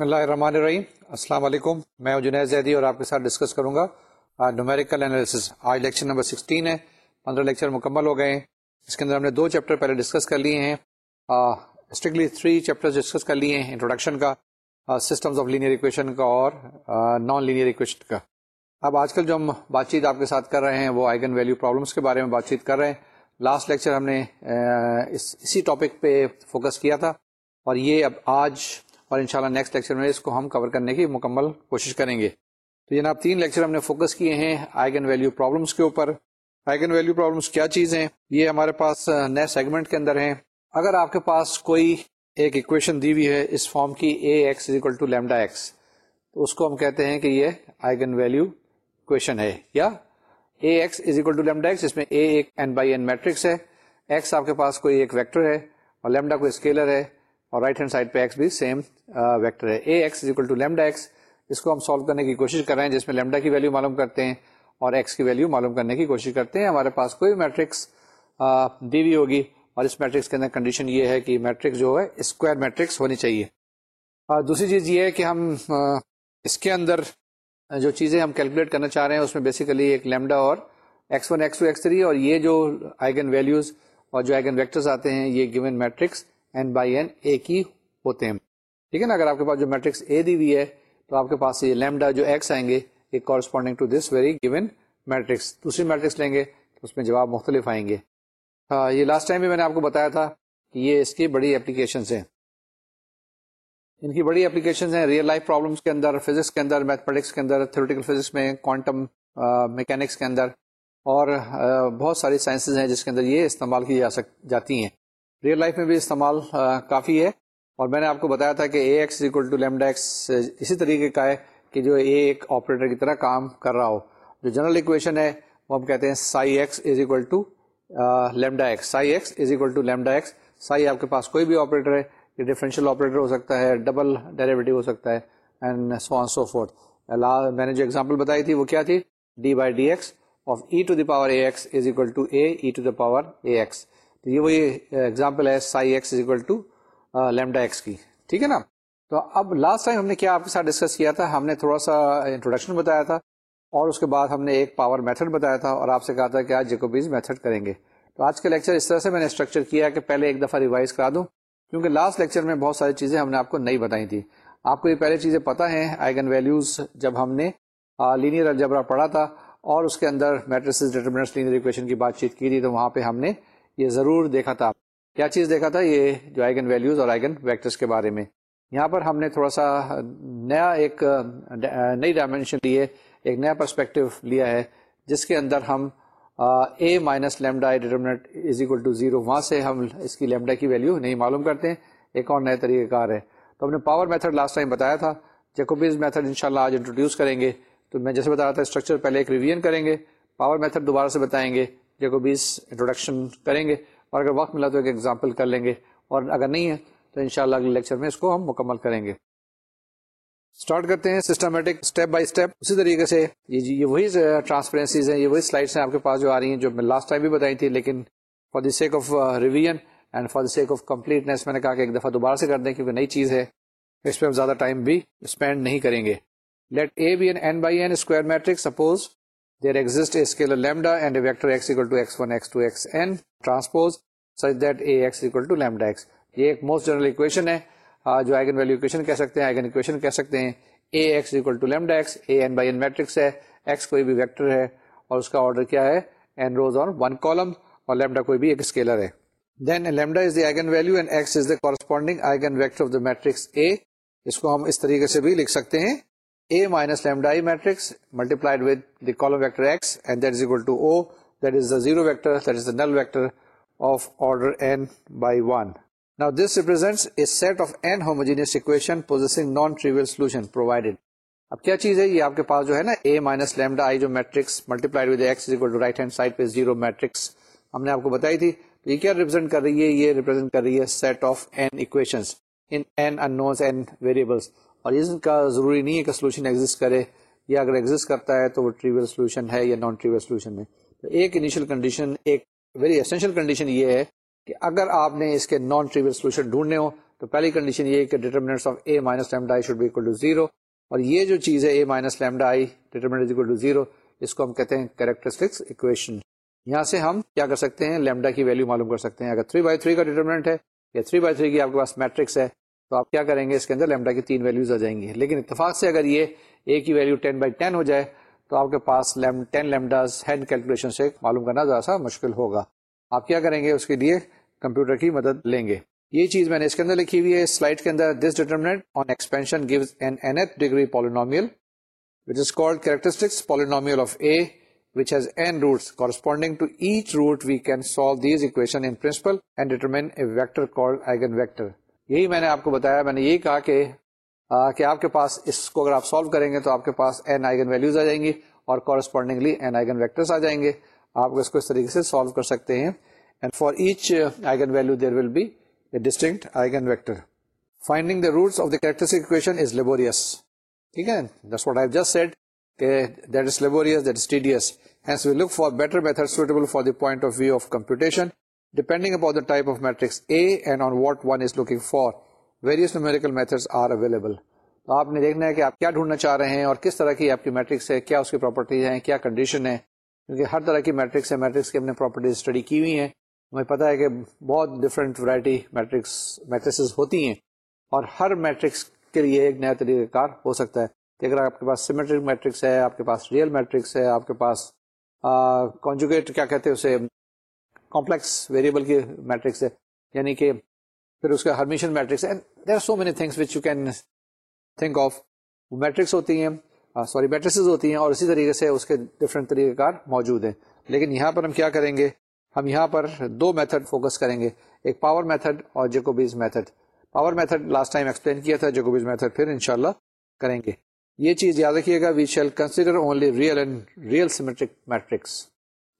بسم اللہ الرحمن الرحیم۔ السلام علیکم۔ میں جنید زیدی اور آپ کے ساتھ ڈسکس کروں گا۔ نومیریکل انالیسس آج لیکچر نمبر سکسٹین ہے۔ پندرہ لیکچر مکمل ہو گئے ہیں۔ اس کے اندر ہم نے دو چیپٹر پہلے ڈسکس کر لیے ہیں۔ اسٹرکٹلی تھری چیپٹر ڈسکس کر لیے ہیں انٹروڈکشن کا سسٹمز آف لینئر اکویشن کا اور نان لینئر اکویشن کا۔ اب آج کل جو ہم بات چیت آپ کے ساتھ کر رہے ہیں، وہ آئگن ویلیو پرابلمس کے بارے میں بات چیت کر رہے ہیں۔ لاسٹ لیکچر ہم نے اس، اسی ٹاپک پہ فوکس کیا تھا۔ اور یہ اب آج اور انشاءاللہ نیکسٹ لیکچر میں اس کو ہم کور کرنے کی مکمل کوشش کریں گے۔ تو جناب تین لیکچر ہم نے فوکس کیے ہیں آئگن ویلیو پرابلمس کے اوپر۔ آئگن ویلیو پرابلمس کیا چیز ہیں؟ یہ ہمارے پاس نئے سیگمنٹ کے اندر ہیں۔ اگر آپ کے پاس کوئی ایک اکویشن دی ہوئی ہے اس فارم کی A X is equal to lambda X تو اس کو ہم کہتے ہیں کہ یہ آئگن ویلیو اکویشن ہے۔ یا A x is equal to lambda x اس میں اے ایک این بائی این میٹرکس ہے۔ ایکس آپ کے پاس کوئی ایک ویکٹر ہے اور لیمڈا کوئی اسکیلر ہے۔ اور رائٹ ہینڈ سائڈ پہ ایکس بھی سیم ویکٹر ہے. A x is equal to lambda x اس کو ہم سالو کرنے کی کوشش کر رہے ہیں جس میں لیمڈا کی ویلیو معلوم کرتے ہیں اور ایکس کی ویلیو معلوم کرنے کی کوشش کرتے ہیں. ہمارے پاس کوئی میٹرکس دی ہوئی ہوگی اور اس میٹرکس کے اندر کنڈیشن یہ ہے کہ میٹرکس جو ہے اسکوائر میٹرکس ہونی چاہیے. اور دوسری چیز یہ ہے کہ ہم اس کے اندر جو چیزیں ہم کیلکولیٹ کرنا چاہ رہے ہیں اس میں بیسیکلی ایک لیمڈا اور x one x two x three اور یہ جو آئگن ویلیوز اور جو آئگن ویکٹرز آتے ہیں، یہ given matrix n by n ایک ہی ہوتے ہیں ٹھیک ہے نا اگر آپ کے پاس جو میٹرکس اے دی ہوئی ہے تو آپ کے پاس یہ لیمڈا جو ایکس آئیں گے یہ corresponding to this very given matrix دوسری میٹرکس لیں گے تو اس میں جواب مختلف آئیں گے ہاں یہ لاسٹ ٹائم بھی میں نے آپ کو بتایا تھا کہ یہ اس کی بڑی اپلیکیشنس ہیں ان کی بڑی اپلیکیشنز ہیں ریئل لائف پرابلمس کے اندر فزکس کے اندر میتھمیٹکس کے اندر تھیوریٹیکل فزکس میں کوانٹم میکینکس کے اندر اور بہت ساری سائنسز ہیں جس کے اندر یہ استعمال کی جا سک جاتی ہیں ریئل لائف میں بھی استعمال کافی ہے۔ اور میں نے آپ کو بتایا تھا کہ A x equal to lambda x اسی طریقے کا ہے کہ جو اے ایک آپریٹر کی طرح کام کر رہا ہو۔ جو جنرل اکویشن ہے، وہ ہم کہتے ہیں psi x is equal to lambda x psi x is equal to lambda x psi آپ کے پاس کوئی بھی آپریٹر ہے، یہ ڈفرینشیل آپریٹر ہو سکتا ہے ڈبل ڈیریویٹو ہو سکتا ہے and so on so forth میں نے جو ایگزامپل بتائی تھی وہ کیا تھی؟ D by d x of e to the power a x is equal to a e to the power a x تو یہ وہی ایگزامپل ہے psi x is equal to lambda x کی۔ ٹھیک ہے نا؟ تو اب لاسٹ ٹائم ہم نے کیا آپ کے ساتھ ڈسکس کیا تھا، ہم نے تھوڑا سا انٹروڈکشن بتایا تھا اور اس کے بعد ہم نے ایک پاور میتھڈ بتایا تھا اور آپ سے کہا تھا کہ آج جیکوبیز میتھڈ کریں گے۔ تو آج کا لیکچر اس طرح سے میں نے اسٹرکچر کیا ہے کہ پہلے ایک دفعہ ریوائز کرا دوں، کیونکہ لاسٹ لیکچر میں بہت ساری چیزیں ہم نے آپ کو نہیں بتائی تھی۔ آپ کو یہ پہلے چیزیں پتا ہیں آئگن ویلیوز جب ہم نے لینئر الجبرا پڑھا تھا اور اس کے اندر میٹرسز ڈیٹرمنٹس لینئر اکویشن کی بات چیت کی تھی، تو وہاں پہ ہم نے یہ ضرور دیکھا تھا کیا چیز دیکھا تھا یہ جو آئگن ویلیوز اور آئگن ویکٹرس کے بارے میں؟ یہاں پر ہم نے تھوڑا سا نیا ایک، نئی ڈائمینشن لیے، ایک نیا پرسپیکٹو لیا ہے، جس کے اندر ہم A minus lambda determinant is equal to zero وہاں سے ہم اس کی لیمڈا کی ویلیو نہیں معلوم کرتے ہیں۔ ایک اور نئے طریقہ کار ہے۔ تو ہم نے پاور میتھڈ لاسٹ ٹائم بتایا تھا۔ جیکوبیز میتھڈ ان شاء اللہ آج انٹروڈیوس کریں گے۔ تو میں جیسے بتا رہا تھا اسٹرکچر پہلے ایک ریویژن کریں گے۔ پاور میتھڈ دوبارہ سے بتائیں گے۔ جیکوبیز انٹروڈکشن کریں گے اور اگر وقت ملا تو ایک ایگزامپل کر لیں گے اور اگر نہیں ہے تو انشاءاللہ اگلے لیکچر میں اس کو ہم مکمل کریں گے۔ اسٹارٹ کرتے ہیں سسٹمیٹک اسٹیپ بائی اسٹیپ اسی طریقے سے یہ جی یہ وہی ٹرانسپیرنسیز ہیں، یہ وہی سلائڈس ہیں آپ کے پاس جو آ رہی ہیں جو میں لاسٹ ٹائم بھی بتائی تھی، لیکن for the sake of revision and for the sake of completeness میں نے کہا کہ ایک دفعہ دوبارہ سے کر دیں کیونکہ نئی چیز ہے۔ اس پہ ہم زیادہ ٹائم بھی اسپینڈ نہیں کریں گے۔ Let A be n n by n square matrix suppose there exist a scalar lambda and a vector x equal to x one x two x n transpose such that A x equal to lambda x یہ ایک most general equation ہے جو eigen value equation کہہ سکتے ہیں eigen equation کہہ سکتے ہیں A x equal to lambda x A n by n matrix ہے ایکس کوئی بھی ویکٹر ہے اور اس کا آرڈر کیا ہے n rows on one column اور لیمڈا کوئی بھی ایک اسکیلر ہے then lambda is the eigen value and x is the corresponding eigen vector of the matrix A اس کو ہم اس طریقے سے بھی لکھ سکتے ہیں A minus lambda I matrix multiplied with the column vector x and that is equal to O that is the zero vector that is the null vector of order n by one Now this represents a set of n homogeneous equation possessing non-trivial solution provided. اب کیا چیز ہے یہ آپ کے پاس جو ہے نا اے مائنس لیمڈا آئی جو matrix multiplied with x equal to right hand side پہ زیرو میٹرکس ہم نے آپ کو بتائی تھی تو یہ کیا ریپرزینٹ کر رہی ہے یہ ریپرزینٹ کر رہی ہے set of n equations in n unknowns n variables اور اس کا ضروری نہیں ہے کہ سولوشن ایگزٹ کرے، یا اگر ایگزٹ کرتا ہے تو وہ ٹریول سولوشن ہے یا نان ٹریول سولوشن ہے۔ تو ایک انیشیل کنڈیشن ایک ویری اسینشیل کنڈیشن یہ ہے کہ اگر آپ نے اس کے نان ٹریول سولوشن ڈھونڈنے ہو تو پہلی کنڈیشن یہ کہ determinants of A minus lambda I should be equal to zero اور یہ جو چیز ہے A minus lambda I determinant equal to zero اس کو ہم کہتے ہیں کیریکٹرسٹکس اکویشن یہاں سے ہم کیا کر سکتے ہیں؟ لیمڈا کی ویلو معلوم کر سکتے ہیں۔ اگر 3 بائی تھری کا ڈیٹرمنٹ ہے یا 3 بائی تھری کی آپ کے پاس میٹرکس ہے تو آپ کیا کریں گے؟ اس کے اندر لیمڈا کی تین ویلوز آ جائیں گی۔ لیکن اتفاق سے اگر یہ اے کی ویلو 10 بائی ٹین ہو جائے، تو آپ کے پاس ٹین لیمڈاز ہینڈ کیلکولیشن سے معلوم کرنا ذرا سا مشکل ہوگا۔ آپ کیا کریں گے؟ اس کے لیے کمپیوٹر کی مدد لیں گے۔ یہ چیز میں نے اس کے اندر لکھی ہوئی ہے۔ سلائڈ کے اندر this determinant on expansion gives n n nth degree polynomial which is called characteristics polynomial of A which has n roots. Corresponding to each root we can solve these equation in principle and determine a vector called eigenvector. یہی میں نے آپ کو بتایا، میں نے یہی کہا کہ کہ آپ کے پاس اس کو اگر آپ سالو کریں گے تو آپ کے پاس این آئیگن ویلوز آ جائیں گی اور کورسپونڈنگلی n آئیگن کورسپونڈنگلیٹرس آ جائیں گے۔ آپ اس کو اس طریقے سے سالو کر سکتے ہیں۔ And for each eigen value there will be a distinct eigen vector finding the roots of the hence we look for better method suitable for the point of view of computation depending upon the type of matrix A and on what one is looking for. Various numerical methods are available. تو آپ نے دیکھنا ہے کہ آپ کیا ڈھونڈنا چاہ رہے ہیں اور کس طرح کی آپ کی میٹرکس ہے، کیا اس کی پراپرٹیز ہیں، کیا کنڈیشن ہے کیونکہ ہر طرح کی میٹرکس ہے میٹرکس کی ہم نے پراپرٹیز اسٹڈی کی ہوئی ہیں ہمیں پتا ہے کہ بہت ڈفرینٹ ورائٹی میٹرکس میٹریسز ہوتی ہیں اور ہر میٹرکس کے لیے ایک نیا طریقہ کار ہو سکتا ہے کہ اگر آپ کے پاس سیمیٹرک میٹرکس ہے، آپ کے پاس ریئل میٹرکس ہے، آپ کے پاس کانجوگیٹ کیا کہتے ہیں اسے کمپلیکس ویریبل کی میٹرکس ہے یعنی کہ پھر اس کا ہرمیشن میٹرکس ہے۔ There are so many things which you can think of matrix ہوتی ہیں سوری میٹرکسز ہوتی ہیں اور اسی طریقے سے اس کے ڈفرینٹ طریقہ کار موجود ہیں۔ لیکن یہاں پر ہم کیا کریں گے؟ ہم یہاں پر دو میتھڈ فوکس کریں گے۔ ایک پاور میتھڈ اور Jacobi's method power method last time explain کیا تھا جیکوبیز میتھڈ پھر انشاءاللہ کریں گے۔ یہ چیز یاد رکھیے گا we shall consider only real and real symmetric matrix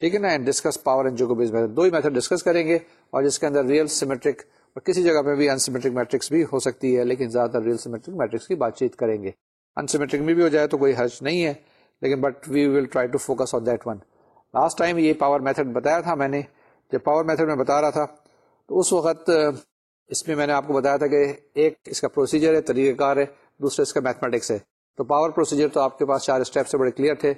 ٹھیک ہے نا? And discuss power and Jacobi's method دو ہی میتھڈ ڈسکس کریں گے اور جس کے اندر ریئل سیمیٹرک اور کسی جگہ پہ بھی انسیمیٹرک میٹرکس بھی ہو سکتی ہے، لیکن زیادہ تر ریئل سیمیٹرک میٹرکس کی بات چیت کریں گے۔ انسیمیٹرک میں بھی ہو جائے تو کوئی حرج نہیں ہے، لیکن but we will try to focus on that one last time یہ پاور میتھڈ بتایا تھا میں نے، جب پاور میتھڈ میں بتا رہا تھا، تو اس وقت اس میں میں نے آپ کو بتایا تھا کہ ایک اس کا پروسیجر ہے، طریقہ کار ہے، دوسرا اس کا میتھمیٹکس ہے۔ تو پاور پروسیجر تو آپ کے پاس چار اسٹیپ سے بڑے کلیئر تھے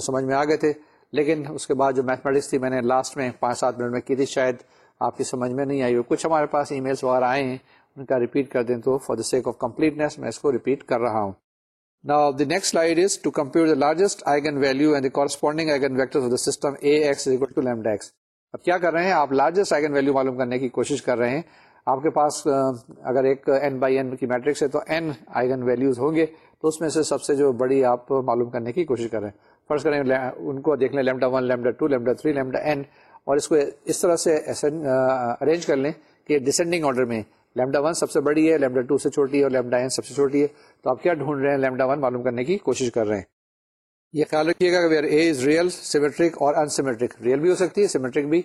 سمجھ میں آ گئے تھے۔ لیکن اس کے بعد جو میتھمیٹکس تھی، میں نے لاسٹ میں پانچ سات منٹ میں کی تھی، شاید آپ کی سمجھ میں نہیں آئی ہو۔ کچھ ہمارے پاس ای میلس وغیرہ آئے ہیں، ان کا ریپیٹ کر دیں تو for the sake of completeness میں اس کو ریپیٹ کر رہا ہوں۔ Now the next slide is to compute the largest eigenvalue and the corresponding eigenvectors of the system AX is equal to lambda x. اب کیا کر رہے ہیں؟ آپ لارجسٹ آئگن ویلو معلوم کرنے کی کوشش کر رہے ہیں۔ آپ کے پاس اگر ایک این بائی این کی میٹرکس ہے تو این آئگن ویلوز ہوں گے، تو اس میں سے سب سے جو بڑی آپ معلوم کرنے کی کوشش کر رہے ہیں۔ فرض کریں ان کو دیکھ لیں lambda one, lambda two, lambda three, lambda n اور اس کو اس طرح سے ارینج کر لیں کہ ڈسینڈنگ آرڈر میں لیمڈا ون سب سے بڑی ہے، لیمڈا ٹو سے چھوٹی ہے، اور لیمڈا این سب سے چھوٹی ہے۔ تو آپ کیا ڈھونڈ رہے ہیں؟ لیمڈا ون معلوم کرنے کی کوشش کر رہے ہیں۔ یہ خیال رکھیے گا کہ where A is real symmetric اور انسیمیٹرک ریئل بھی ہو سکتی ہے سیمیٹرک بھی۔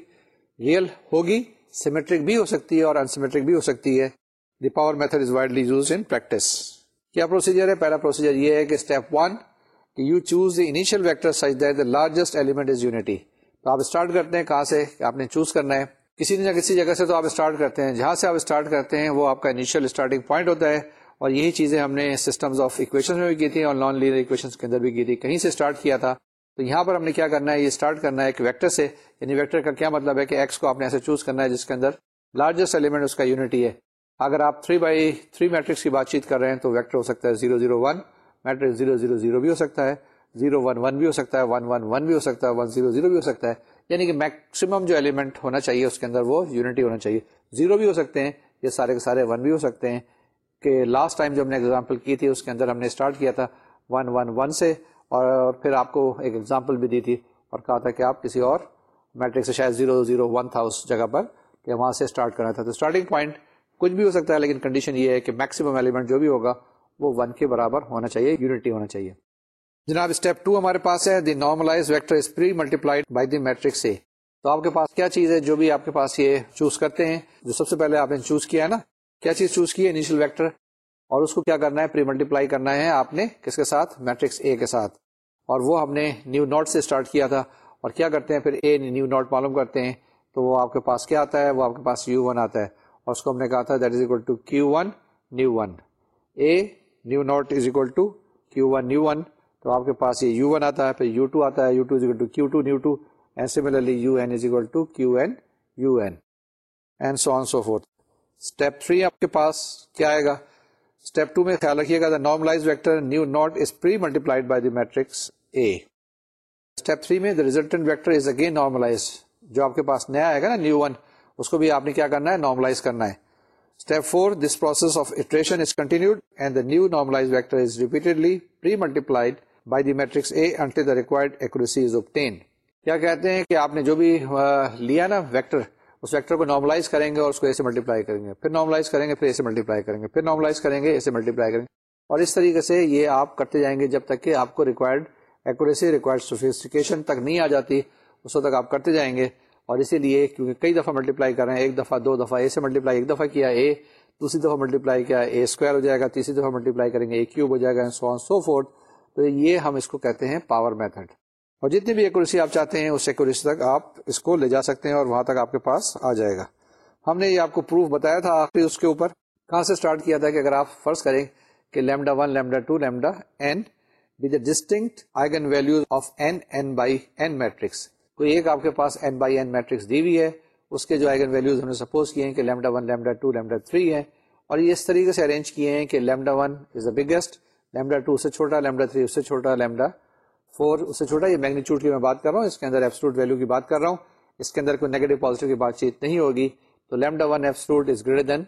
ریئل ہوگی سیمیٹرک بھی ہو سکتی ہے اور انسیمیٹرک بھی ہو سکتی ہے۔ The power method is widely use in practice کیا پروسیجر ہے؟ پہلا پروسیجر یہ ہے کہ اسٹیپ ون کہ you choose the initial vector such that the largest element is unity تو آپ اسٹارٹ کرتے ہیں کہاں سے آپ نے چوز کرنا ہے. کسی نہ کسی جگہ سے تو آپ اسٹارٹ کرتے ہیں. جہاں سے آپ اسٹارٹ کرتے ہیں وہ آپ کا انیشیل اسٹارٹنگ پوائنٹ ہوتا ہے اور یہی چیزیں ہم نے سسٹمز آف اکویشن میں بھی کی تھی اور نان لینئر اکویشن کے اندر بھی کی تھی. کہیں سے اسٹارٹ کیا تھا؟ تو یہاں پر ہم نے کیا کرنا ہے؟ یہ اسٹارٹ کرنا ہے ایک ویکٹر سے. یعنی ویکٹر کا کیا مطلب ہے کہ ایکس کو آپ نے ایسے چوز کرنا ہے جس کے اندر لارجسٹ ایلیمنٹ اس کا یونٹی ہے. اگر آپ تھری بائی تھری میٹرکس کی بات چیت کر رہے ہیں تو ویکٹر ہو سکتا ہے 0 0 1 میٹرک زیرو زیرو زیرو بھی ہو سکتا ہے، زیرو ون ون بھی ہو سکتا ہے، ون ون ون بھی ہو سکتا ہے، ون زیرو زیرو بھی ہو سکتا ہے۔ یعنی کہ میکسیمم جو ایلیمنٹ ہونا چاہیے اس کے اندر وہ یونٹی ہونا چاہیے۔ زیرو بھی ہو سکتے ہیں، یہ سارے کے سارے ون بھی ہو سکتے ہیں۔ کہ لاسٹ ٹائم جو ہم نے ایگزامپل کی تھی، اس کے اندر ہم نے اسٹارٹ کیا تھا ون ون ون سے۔ اور پھر آپ کو ایک ایگزامپل بھی دی تھی اور کہا تھا کہ آپ کسی اور میٹرک سے شاید زیرو زیرو ون تھا اس جگہ پر کہ وہاں سے اسٹارٹ کرنا تھا۔ تو اسٹارٹنگ پوائنٹ کچھ بھی ہو سکتا ہے، لیکن کنڈیشن یہ ہے کہ میکسیمم ایلیمنٹ جو بھی ہوگا وہ ون کے برابر ہونا چاہیے یونٹی ہونا چاہیے۔ جناب اسٹیپ ٹو ہمارے پاس ہے the normalize vector is pre multiplied by the matrix سے تو آپ کے پاس کیا چیز ہے جو بھی آپ کے پاس یہ چوز کرتے ہیں؟ جو سب سے پہلے آپ نے چوز کیا ہے نا، کیا چیز چوز کی ہے؟ انیشل ویکٹر اور اس کو کیا کرنا ہے؟ پری ملٹیپلائی کرنا ہے آپ نے کس کے ساتھ؟ میٹرکس اے کے ساتھ۔ اور وہ ہم نے نیو نوٹ سے اسٹارٹ کیا تھا۔ اور کیا کرتے ہیں؟ پھر اے نیو نوٹ معلوم کرتے ہیں۔ تو وہ آپ کے پاس کیا آتا ہے؟ وہ آپ کے پاس یو ون آتا ہے۔ اور اس کو ہم نے کہا تھا that is equal to q one nu one A nu naught is equal to q one nu one تو آپ کے پاس یہ یو ون آتا ہے، پھر یو ٹو آتا ہے u two is equal to q two nu two and similarly u n is equal to q n u n and so on so forth step three آپ کے پاس کیا آئے گا؟ اسٹیپ ٹو میں خیال رکھیے گا the normalize vector nu naught is pre multiplied by the matrix A step three میں the resultant vector is again normalize جو آپ کے پاس نیا آئے گا نا نیو ون اس کو بھی آپ نے کیا کرنا ہے؟ نارملائز کرنا ہے۔ Step four this process of iteration is continued and the new normalize vector is repeatedly pre multiplied by the matrix A until the required accuracy is obtained کیا کہتے ہیں کہ آپ نے جو بھی لیا نا ویکٹر اس ویکٹر کو نارملائز کریں گے اور اس کو ایسے ملٹیپلائی کریں گے پھر نارملائز کریں گے پھر ایسے ملٹیپلائی کریں گے پھر نارملائز کریں گے ایسے ملٹیپلائی کریں گے اور اس طریقے سے یہ آپ کرتے جائیں گے جب تک کہ آپ کو ریکوائرڈ ایکوریسی ریکوائرڈ سوفیسٹیکیشن تک نہیں آ جاتی اس وقت تک آپ کرتے جائیں گے اور اسی لیے کیونکہ کئی دفعہ ملٹیپلائی کر رہے ہیں، ایک دفعہ، دو دفعہ اے سے ملٹیپلائی ایک دفعہ کیا اے دوسری دفعہ ملٹیپلائی کیا اے اسکوائر ہو جائے گا، تیسری دفعہ ملٹیپلائی کریں گے اے کیوب ہو جائے گا سو سو فورتھ تو یہ ہم اس کو کہتے ہیں پاور میتھڈ اور جتنی بھی ایکوریسی آپ چاہتے ہیں، اس ایکوریسی تک آپ اس کو لے جا سکتے ہیں اور وہاں تک آپ کے پاس آ جائے گا۔ ہم نے یہ آپ کو پروف بتایا تھا آخری اس کے اوپر، کہاں سے اسٹارٹ کیا تھا کہ اگر آپ فرض کریں کہ lambda one lambda two lambda n with distinct eigen value of n n by n matrix کوئی ایک آپ کے پاس این بائی این میٹرکس دی ہوئی ہے، اس کے جو آئگن ویلوز ہم نے سپوز کیے ہیں کہ lambda one lambda two lambda three ہے اور یہ اس طریقے سے ارینج کیے ہیں کہ lambda one is the biggest lambda two سے چھوٹا لیمڈا تھری اس سے چھوٹا لیمڈا فور اس سے چھوٹا، یہ میگنیچیوڈ کی میں بات کر رہا ہوں، اس کے اندر ایپسلوٹ ویلو کی بات کر رہا ہوں، اس کے اندر کوئی نیگیٹو پازیٹیو کی بات چیت نہیں ہوگی۔ تو lambda one absolute is greater than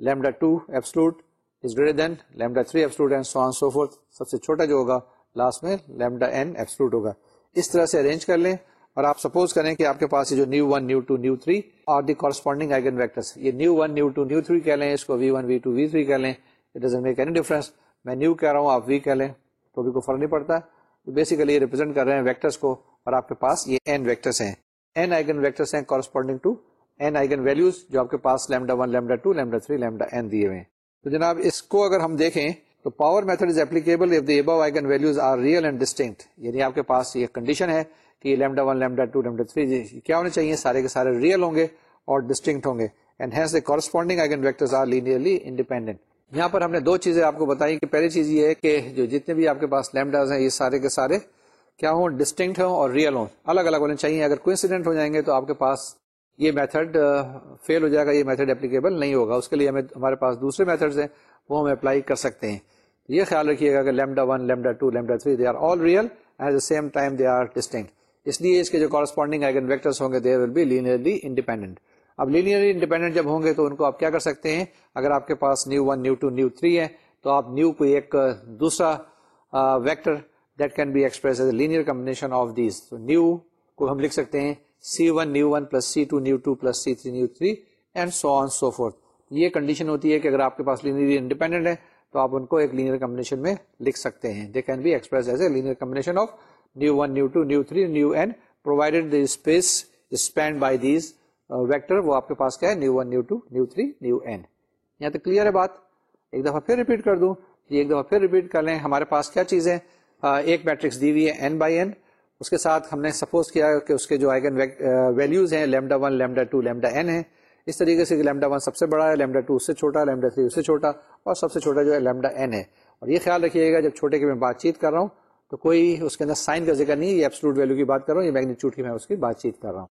lambda two absolute is greater than lambda three absolute and so on so forth سب سے چھوٹا جو ہوگا لاسٹ میں لیمڈا این ایپسلوٹ ہوگا۔ اس طرح سے ارینج کر لیں۔ اور آپ سپوز کریں کہ آپ کے پاس یہ جو nu one nu two nu three اور دی کورسپونڈنگ آئگن ویکٹرس یہ nu one nu two nu three کہہ لیں، اس کو v one v two v three کہہ لیں. It doesn't make any difference میں نیو کہہ رہا ہوں، آپ وی کہہ لیں. تو بھی کوئی فرق نہیں پڑتا. بیسیکلی یہ ریپرزینٹ کر رہے ہیں ویکٹرس کو اور آپ کے پاس یہ این ویکٹرس ہیں. این آئگن ویکٹرس ہیں corresponding to n eigen values جو آپ کے پاس lambda one lambda two lambda three lambda n دیے ہوئے ہیں. تو جناب اس کو اگر ہم دیکھیں تو power method is applicable if the above eigen values are real and distinct یعنی آپ کے پاس یہ کنڈیشن ہے کہ یہ lambda one lambda two lambda three کیا ہونے چاہیے؟ سارے کے سارے ریئل ہوں گے اور ڈسٹنکٹ ہوں گے. And hence the corresponding eigen vectors are linearly independent یہاں پر ہم نے دو چیزیں آپ کو بتائی کہ پہلی چیز یہ ہے کہ جو جتنے بھی آپ کے پاس لیمڈاز ہیں، یہ سارے کے سارے کیا ہوں؟ ڈسٹنکٹ ہوں اور ریئل ہوں. الگ الگ ہونے چاہیے. اگر کوئنسیڈنٹ ہو جائیں گے تو آپ کے پاس یہ میتھڈ فیل ہو جائے گا، یہ میتھڈ اپلیکیبل نہیں ہوگا. اس کے لیے ہمیں، ہمارے پاس دوسرے میتھڈز ہیں، وہ ہم اپلائی کر سکتے ہیں. یہ خیال رکھیے گا کہ lambda one, lambda two, lambda three they are all real at the same time they are distinct اس لیے اس کے جو کارسپونڈنگ آئگن ویکٹرس ہوں گے they will be linearly independent اب لینئرلی انڈیپینڈنٹ جب ہوں گے تو ان کو آپ کیا کر سکتے ہیں؟ اگر آپ کے پاس nu one nu two nu three ہے، تو آپ نیو کو ایک دوسرا vector that can be express as a linear combination of these nu کو ہم لکھ سکتے ہیں C one nu one plus C two nu two plus C three nu three and so on so forth یہ condition ہوتی ہے کہ اگر آپ کے پاس لینئرلی انڈیپینڈنٹ ہے تو آپ ان کو ایک لینئر کمبنیشن میں لکھ سکتے ہیں۔ They can be express as a linear combination of nu one nu two nu three nu N provided the space spanned by these vector وہ آپ کے پاس کیا ہے؟ Nu one nu two nu three nu N یہاں تک clear ہے بات؟ ایک دفعہ پھر ریپیٹ کر دوں یہ ایک دفعہ پھر ریپیٹ کر لیں۔ ہمارے پاس کیا چیز ہے ایک میٹرکس دی ہوئی ہے این بائی این اس کے ساتھ ہم نے سپوز کیا کہ اس کے جو آئگن ویلوز ہیں lambda one lambda two lambda N ہے اس طریقے سے لیمڈا ون سب سے بڑا ہے، لیمڈا ٹو اس سے چھوٹا، لیمڈا تھری اس سے چھوٹا اور سب سے چھوٹا جو ہے لیمڈا این ہے۔ اور یہ خیال رکھیے گا، جب چھوٹے کی میں بات چیت کر رہا ہوں تو کوئی اس کے اندر سائن کا ذکر نہیں، یہ ایپسلوٹ ویلو کی بات کر رہا ہوں، یہ میگنیچیوڈ کی میں اس کی بات چیت کر رہا ہوں۔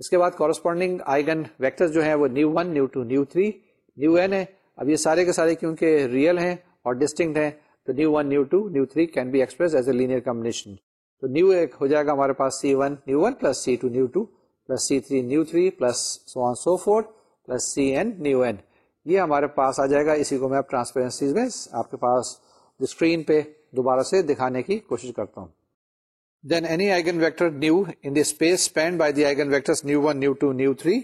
اس کے بعد کورسپونڈنگ آئگن ویکٹر جو ہے وہ nu one nu two nu three nu N ہے۔ اب یہ سارے کے سارے کیونکہ ریئل ہیں اور ڈسٹنکٹ ہیں، تو nu one nu two nu three can be express as a linear combination تو نیو ایک ہو جائے گا ہمارے پاس C one nu one plus C two nu two plus C three nu three plus so on so forth plus C N nu N یہ ہمارے پاس آ جائے گا، اسی کو میں اب ٹرانسپیرنسیز میں آپ کے پاس اسکرین پہ دوبارہ سے دکھانے کی کوشش کرتا ہوں۔ Then any eigen vector nu in space spanned by the eigen vector nu one nu two nu three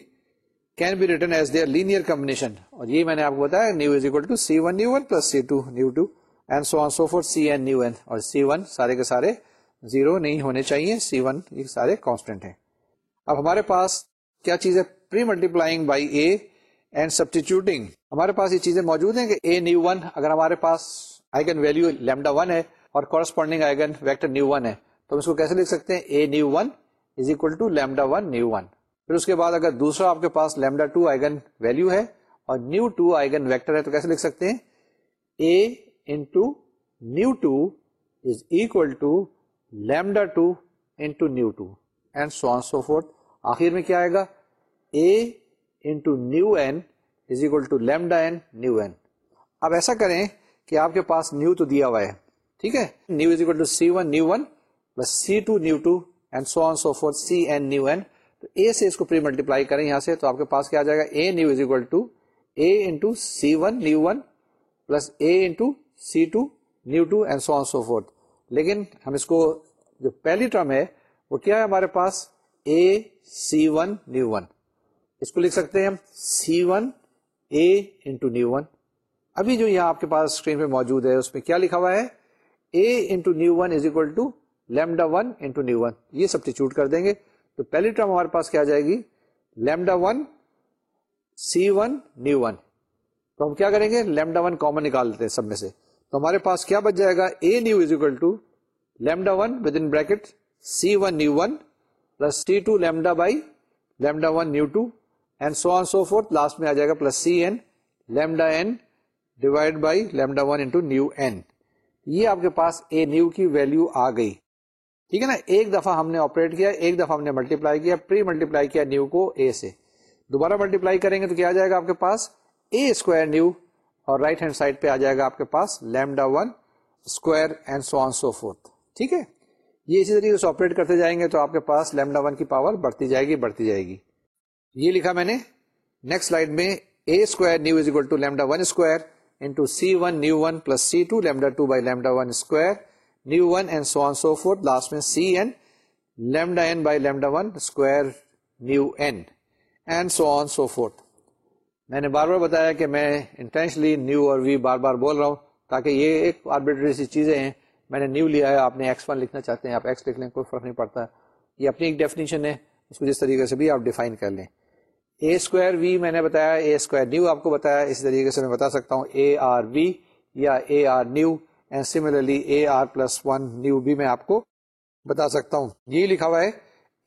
can be written as their linear combination اور یہ میں نے آپ کو بتایا nu is equal to C one nu one plus C two nu two and so on so forth C N nu N اور سی one سارے کے سارے زیرو نہیں ہونے چاہیے سی ون یہ سارے کانسٹینٹ ہیں۔ اب ہمارے پاس کیا چیز ہے premultiplying by A and substituting ہمارے پاس یہ چیزیں موجود ہیں کہ اے نیو ون اگر ہمارے پاس آئگن ویلو لیمڈا ون ہے اور corresponding eigen vector nu one ہے، تو ہم اس کو کیسے لکھ سکتے ہیں؟ A nu one is equal to lambda one nu one پھر اس کے بعد اگر دوسرا آپ کے پاس لیمڈا ٹو آئگن ویلو ہے اور نیو ٹو آئگن ویکٹر ہے، تو کیسے لکھ سکتے ہیں؟ A into nu two is equal to lambda two into nu two and so on so forth آخر میں کیا آئے گا؟ A into nu N is equal to lambda N nu N اب ایسا کریں کہ آپ کے پاس نیو تو دیا ہوا ہے، ٹھیک ہے؟ Nu is equal to C one nu one plus C two nu two and so on so forth C N nu N تو اے سے اس کو پری ملٹیپلائی کریں یہاں سے تو آپ کے پاس کیا آ جائے گا؟ A nu is equal to A into C one nu one plus A into C two nu two and so on so forth لیکن ہم اس کو جو پہلی ٹرم ہے، وہ کیا ہے ہمارے پاس؟ A C one nu one اس کو لکھ سکتے ہیں ہم C one A into nu one ابھی جو یہاں آپ کے پاس اسکرین پہ موجود ہے، اس میں کیا لکھا ہوا ہے؟ A into nu one is equal to lambda one into nu one یہ سبسٹیچیوٹ کر دیں گے۔ تو پہلی ٹرم ہمارے پاس کیا جائے گی؟ Lambda one C one nu one تو ہم کیا کریں گے؟ لیمڈا ون کامن نکال دیتے ہیں سب میں سے۔ تو ہمارے پاس کیا بچ جائے گا؟ A nu is equal to lambda one with in bracket C one nu one plus T two lambda by lambda one nu two and so on so forth last میں آ جائے گا plus C N lambda N divide by lambda one into nu N یہ آپ کے پاس a new کی value آ گئی۔ ٹھیک ہے نا؟ ایک دفعہ ہم نے آپریٹ کیا، ایک دفعہ ہم نے ملٹیپلائی کیا پری ملٹیپلائی کیا نیو کو اے سے۔ دوبارہ ملٹیپلائی کریں گے تو کیا آ جائے گا آپ کے پاس؟ اے اسکوائر نیو اور رائٹ ہینڈ سائڈ پہ آ جائے گا آپ کے پاس lambda one square and so on so forth ٹھیک ہے؟ یہ اسی طریقے سے آپریٹ کرتے جائیں گے تو آپ کے پاس لیمڈا ون کی پاور بڑھتی جائے گی، بڑھتی جائے گی۔ یہ لکھا میں نے۔ نیکسٹ سلائڈ میں A square nu is equal to lambda one square into C one nu one plus C two lambda two by lambda one square nu one and so on so forth last میں C N lambda N by lambda one square nu N and so on so forth میں نے بار بار بتایا کہ میں انٹینشلی new اور وی بار بار بول رہا ہوں تاکہ یہ ایک آربیٹری سی چیزیں ہیں۔ میں نے نیو لیا ہے، آپ نے ایکس ون لکھنا چاہتے ہیں، آپ ایکس لکھ لیں، کوئی فرق نہیں پڑتا۔ یہ اپنی ایک ڈیفینیشن ہے، اس کو جس طریقے سے بھی آپ ڈیفائن کر لیں۔ اے اسکوائر وی میں نے بتایا اے اسکوائر نیو آپ کو بتایا، اسی طریقے سے میں بتا سکتا ہوں۔ اے آر وی یا A R nu and similarly A R plus one nu بھی میں آپ کو بتا سکتا ہوں۔ یہ لکھا ہوا ہے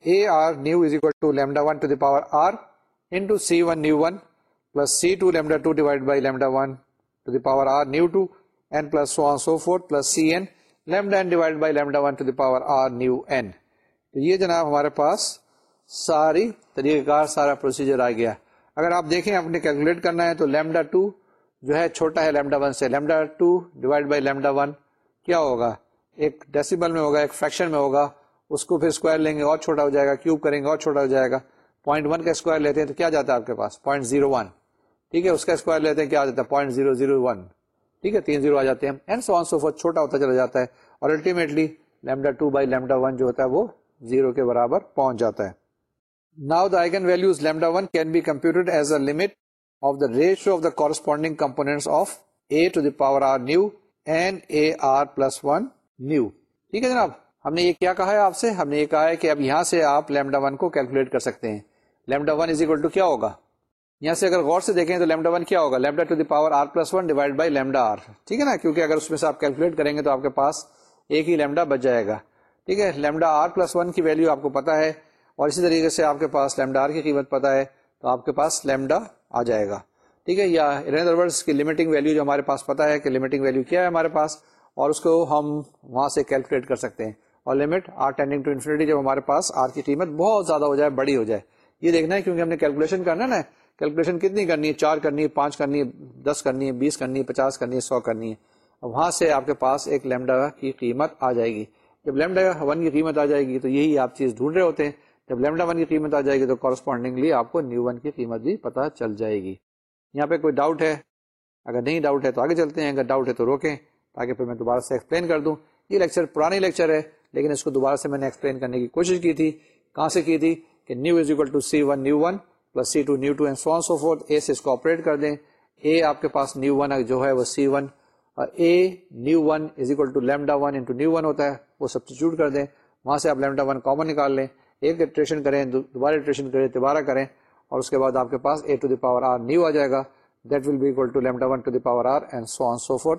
A R nu is equal to lambda one to the power R into C one nu one plus C two lambda two divide by lambda one to the power R nu two N plus so on so forth plus C N lambda N divide by lambda one to the power R nu N تو یہ جناب ہمارے پاس ساری طریقہ کار سارا procedure آ گیا۔ اگر آپ دیکھیں اپنے کیلکولیٹ کرنا ہے تو لیمڈا ٹو جو ہے چھوٹا ہے لیمڈا ون سے۔ Lambda two divide by lambda one کیا ہوگا؟ ایک ڈیسیبل میں ہوگا، ایک فریکشن میں ہوگا۔ اس کو پھر اسکوائر لیں گے، اور چھوٹا ہو جائے گا۔ کیوب کریں گے، اور چھوٹا ہو جائے گا۔ پوائنٹ ون کا اسکوائر لیتے ہیں تو کیا جاتا ہے آپ کے پاس؟ پوائنٹ زیرو ون ٹھیک ہے، اس کا اسکوائر لیتے ہیں، کیا جاتا ہے؟ پوائنٹ زیرو زیرو ون ٹھیک ہے، تین زیرو آ جاتے ہیں۔ And so on so four چھوٹا ہوتا چلا جاتا ہے۔ اور ultimately lambda two by lambda one جو ہوتا ہے، وہ زیرو کے برابر پہنچ جاتا ہے۔ Now the eigenvalues lambda 1 can be computed as a limit of the ratio of the corresponding components of a to the power r new and a r plus 1 new ٹھیک ہے جناب؟ ہم نے یہ کیا کہا ہے آپ سے؟ ہم نے یہ کہا ہے کہ اب یہاں سے آپ لیمڈا ون کو کیلکولیٹ کر سکتے ہیں۔ Lambda one is equal to کیا ہوگا؟ یہاں سے اگر غور سے دیکھیں تو لیمڈا ون کیا ہوگا؟ Lambda to the power R plus one divide by lambda R. ٹھیک ہے نا؟ کیونکہ اگر اس میں سے آپ کیلکولیٹ کریں گے تو آپ کے پاس ایک ہی لیمڈا بچ جائے گا. ٹھیک ہے؟ لیمڈا آر پلس ون کی ویلو آپ کو پتا ہے اور اسی طریقے سے آپ کے پاس لیمڈا آر کی قیمت پتا ہے تو آپ کے پاس لیمڈا آ جائے گا. ٹھیک ہے؟ یا کی لمیٹنگ ویلو جو ہمارے پاس پتا ہے کہ لمیٹنگ ویلو کیا ہے ہمارے پاس اور اس کو ہم وہاں سے کیلکولیٹ کر سکتے ہیں. اور limit R tending to infinity جب ہمارے پاس آر کی قیمت بہت زیادہ ہو جائے، بڑی ہو جائے. یہ دیکھنا ہے کیونکہ ہم نے کیلکولیشن کرنا ہے نا کیلکولیشن کتنی کرنی ہے؟ چار کرنی ہے، پانچ کرنی ہے، دس کرنی ہے، بیس کرنی ہے، پچاس کرنی ہے، سو کرنی ہے۔ وہاں سے آپ کے پاس ایک لیمڈا کی قیمت آ جائے گی۔ جب لیمڈا ون کی قیمت آ جائے گی تو یہی آپ چیز ڈھونڈ رہے ہوتے ہیں۔ جب لیمڈا ون کی قیمت آ جائے گی تو کورسپونڈنگلی آپ کو نیو ون کی قیمت بھی پتا چل جائے گی۔ یہاں پہ کوئی ڈاؤٹ ہے؟ اگر نہیں ڈاؤٹ ہے تو آگے چلتے ہیں۔ اگر ڈاؤٹ ہے تو روکیں۔ تاکہ پھر میں دوبارہ سے ایکسپلین کر دوں۔ یہ لیکچر پرانی لیکچر ہے، لیکن اس کو دوبارہ سے میں نے ایکسپلین کرنے کی کوشش کی تھی۔ کہاں سے کی تھی؟ کہ nu is equal to C one nu one plus C two nu two and so so forth A سے اس کو آپریٹ کر دیں. اے آپ کے پاس نیو ون جو ہے وہ C one A nu one is equal to lambda one into nu one ہوتا ہے. وہ سبسٹیچیوٹ کر دیں. وہاں سے آپ لیمڈا ون کامن نکال لیں. ایک اٹریشن کریں. دوبارہ اٹریشن کریں. دوبارہ کریں. اور اس کے بعد آپ کے پاس A to the power R nu آ جائے گا. That will be equal to lambda one to the power R and so on so forth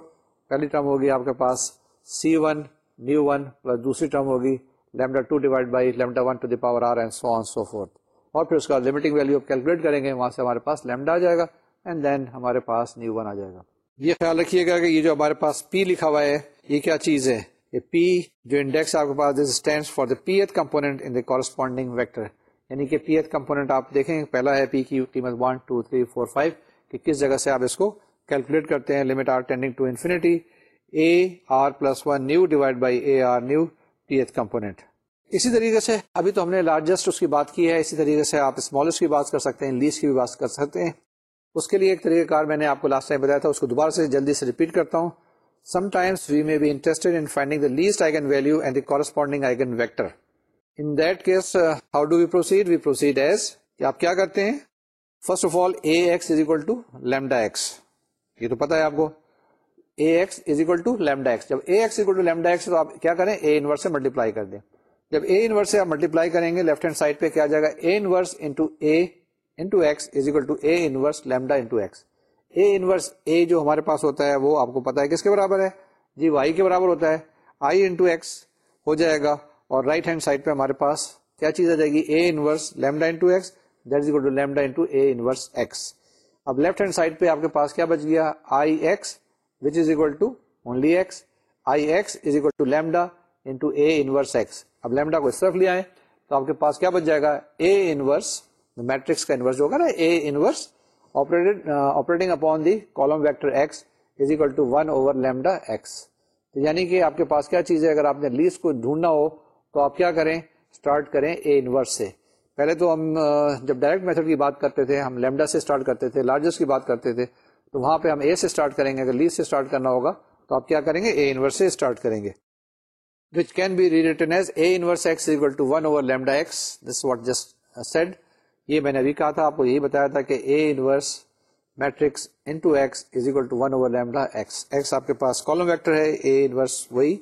پہلی ٹرم ہوگی آپ کے پاس C one nu one plus دوسری ٹرم ہوگی. Lambda two divide by lambda one to the power R and so on so forth اور پھر اس کا لمیٹنگ ویلو آپ کیلکولیٹ کریں گے، وہاں سے ہمارے پاس لیمڈا آ جائے گا اینڈ دین ہمارے پاس نیو ون آ جائے گا۔ یہ خیال رکھیے گا کہ یہ جو ہمارے پاس پی لکھا ہوا ہے، یہ کیا چیز ہے؟ یہ پی جو انڈیکس آپ کے پاس this stand for the P th component in the corresponding vector یعنی کہ پی ایتھ کمپونیٹ آپ دیکھیں، پہلا ہے پی کی قیمت one two three four five کہ کس جگہ سے آپ اس کو کیلکولیٹ کرتے ہیں limit R tending to infinity A R plus one nu divide by A R nu P th component اسی طریقے سے ابھی تو ہم نے لارجسٹ اس کی بات کی ہے، اسی طریقے سے آپ اسمالسٹ کی بات کر سکتے ہیں لیس کی بھی بات کر سکتے ہیں۔ اس کے لیے ایک طریقہ کار میں نے آپ کو لاسٹ ٹائم بتایا تھا، اس کو دوبارہ سے جلدی سے ریپیٹ کرتا ہوں۔ Sometimes we may be interested in finding the least eigen value and the corresponding eigen vector in that case how do we proceed we proceed as کہ آپ کیا کرتے ہیں؟ First of all A X is equal to lambda X یہ تو پتا ہے آپ کو۔ A X is equal to lambda X جب A X equal to lambda X تو آپ کیا کریں؟ اے انورس سے ملٹیپلائی کر دیں۔ جب اے انورس سے آپ ملٹیپلائی کریں گے لیفٹ ہینڈ سائڈ پہ کیا جائے گا؟ A inverse into A into X is equal to A inverse lambda into X A inverse A جو ہمارے پاس ہوتا ہے، وہ آپ کو پتا ہے کس کے برابر ہے؟ جی وائی کے برابر ہوتا ہے۔ آئی انٹو ایکس ہو جائے گا اور رائٹ ہینڈ سائڈ پہ ہمارے پاس کیا چیز آ جائے گی؟ A inverse lambda into X that is equal to lambda into A inverse X اب لیفٹ ہینڈ سائڈ پہ آپ کے پاس کیا بچ گیا؟ I X which is equal to only X I X is equal to lambda into A inverse X اب lambda کو اس طرف لے آئے تو آپ کے پاس کیا بچ جائے گا؟ اے انورس میٹرکس کا انورس جو ہوگا نا A inverse operating upon the column vector x is equal to one over lambda x تو یعنی کہ آپ کے پاس کیا چیز ہے؟ اگر آپ نے لیس کو ڈھونڈنا ہو تو آپ کیا کریں؟ اسٹارٹ کریں اے انورس سے۔ پہلے تو ہم uh, جب ڈائریکٹ میتھڈ کی بات کرتے تھے، ہم لیمڈا سے اسٹارٹ کرتے تھے لارجسٹ کی بات کرتے تھے، تو وہاں پہ ہم اے سے اسٹارٹ کریں گے۔ اگر لیس سے اسٹارٹ کرنا ہوگا تو آپ کیا کریں گے؟ اے انورس سے اسٹارٹ کریں گے۔ Which can be rewritten as a inverse x is equal to 1 over lambda x. This is what just uh, said. یہ میں نے ابھی کہا تھا، آپ کو یہی بتایا تھا کہ A inverse matrix into x is equal to one over lambda x x آپ کے پاس کالم ویکٹر ہے اے انورس وہی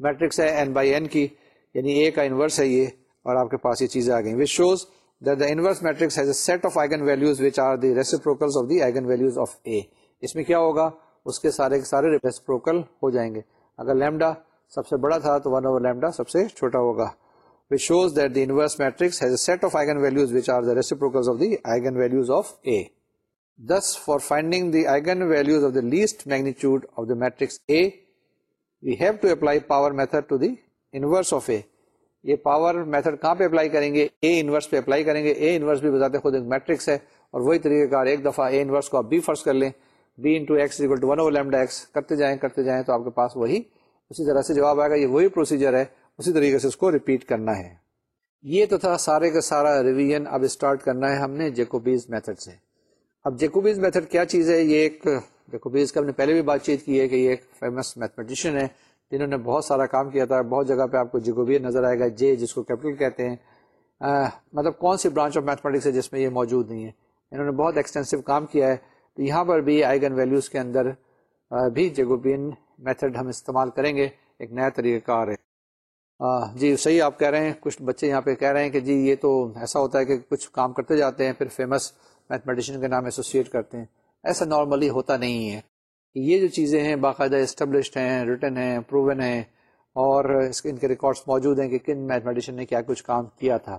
میٹرکس ہے این بائی این کی یعنی اے کا انورس ہے یہ، اور آپ کے پاس یہ چیزیں آ گئی which shows that the inverse matrix has a set of eigenvalues which are the reciprocals of the eigenvalues اس میں کیا ہوگا؟ اس کے سارے کے سارے ریسیپروکل ہو جائیں گے۔ اگر لیمڈا سب سے بڑا تھا تو ون اوور لیمڈا سب سے چھوٹا ہوگا. Which shows that the inverse matrix has a set of eigenvalues which are the reciprocals of the eigenvalues of A. Thus, for finding the eigenvalues of the least magnitude of the matrix A, we have to apply power method to the inverse of A. یہ power method کہاں پہ apply کریں گے؟ A inverse پہ apply کریں گے. A inverse بھی بتاتے خود ایک میٹرکس ہے اور وہی طریقہ کار ایک دفعہ اے انورس کو آپ بی فرض کر لیں. B into x one over lambda x کرتے جائیں کرتے جائیں تو آپ کے پاس وہی اسی طرح سے جواب آئے گا یہ وہی پروسیجر ہے اسی طریقے سے اس کو ریپیٹ کرنا ہے۔ یہ تو تھا سارے کا سارا ریویژن اب اسٹارٹ کرنا ہے ہم نے جیکوبیز میتھڈ سے۔ اب جیکوبیز میتھڈ کیا چیز ہے؟ یہ ایک جیکوبیز کا ہم نے پہلے بھی بات چیت کی ہے کہ یہ ایک فیمس میتھمیٹیشین ہے جنہوں نے بہت سارا کام کیا تھا۔ بہت جگہ پہ آپ کو جیکوبیز نظر آئے گا جے جس کو کیپٹل کہتے ہیں۔ آ, مطلب کون سی برانچ آف میتھمیٹکس ہے جس میں یہ موجود نہیں ہے؟ انہوں نے بہت ایکسٹینسو کام کیا ہے۔ تو یہاں پر بھی آئیگن ویلیوز کے اندر بھی جیکوبین میتھڈ ہم استعمال کریں گے، ایک نیا طریقہ کار ہے جی صحیح آپ کہہ رہے ہیں، کچھ بچے یہاں پہ کہہ رہے ہیں کہ جی یہ تو ایسا ہوتا ہے کہ کچھ کام کرتے جاتے ہیں، پھر فیمس میتھمیٹیشین کے نام ایسوسیٹ کرتے ہیں۔ ایسا نارملی ہوتا نہیں ہے۔ یہ جو چیزیں ہیں، باقاعدہ اسٹیبلشڈ ہیں ریٹن ہیں پروون ہیں، اور اس کے، ان کے ریکارڈس موجود ہیں کہ کن میتھمیٹیشین نے کیا کچھ کام کیا تھا۔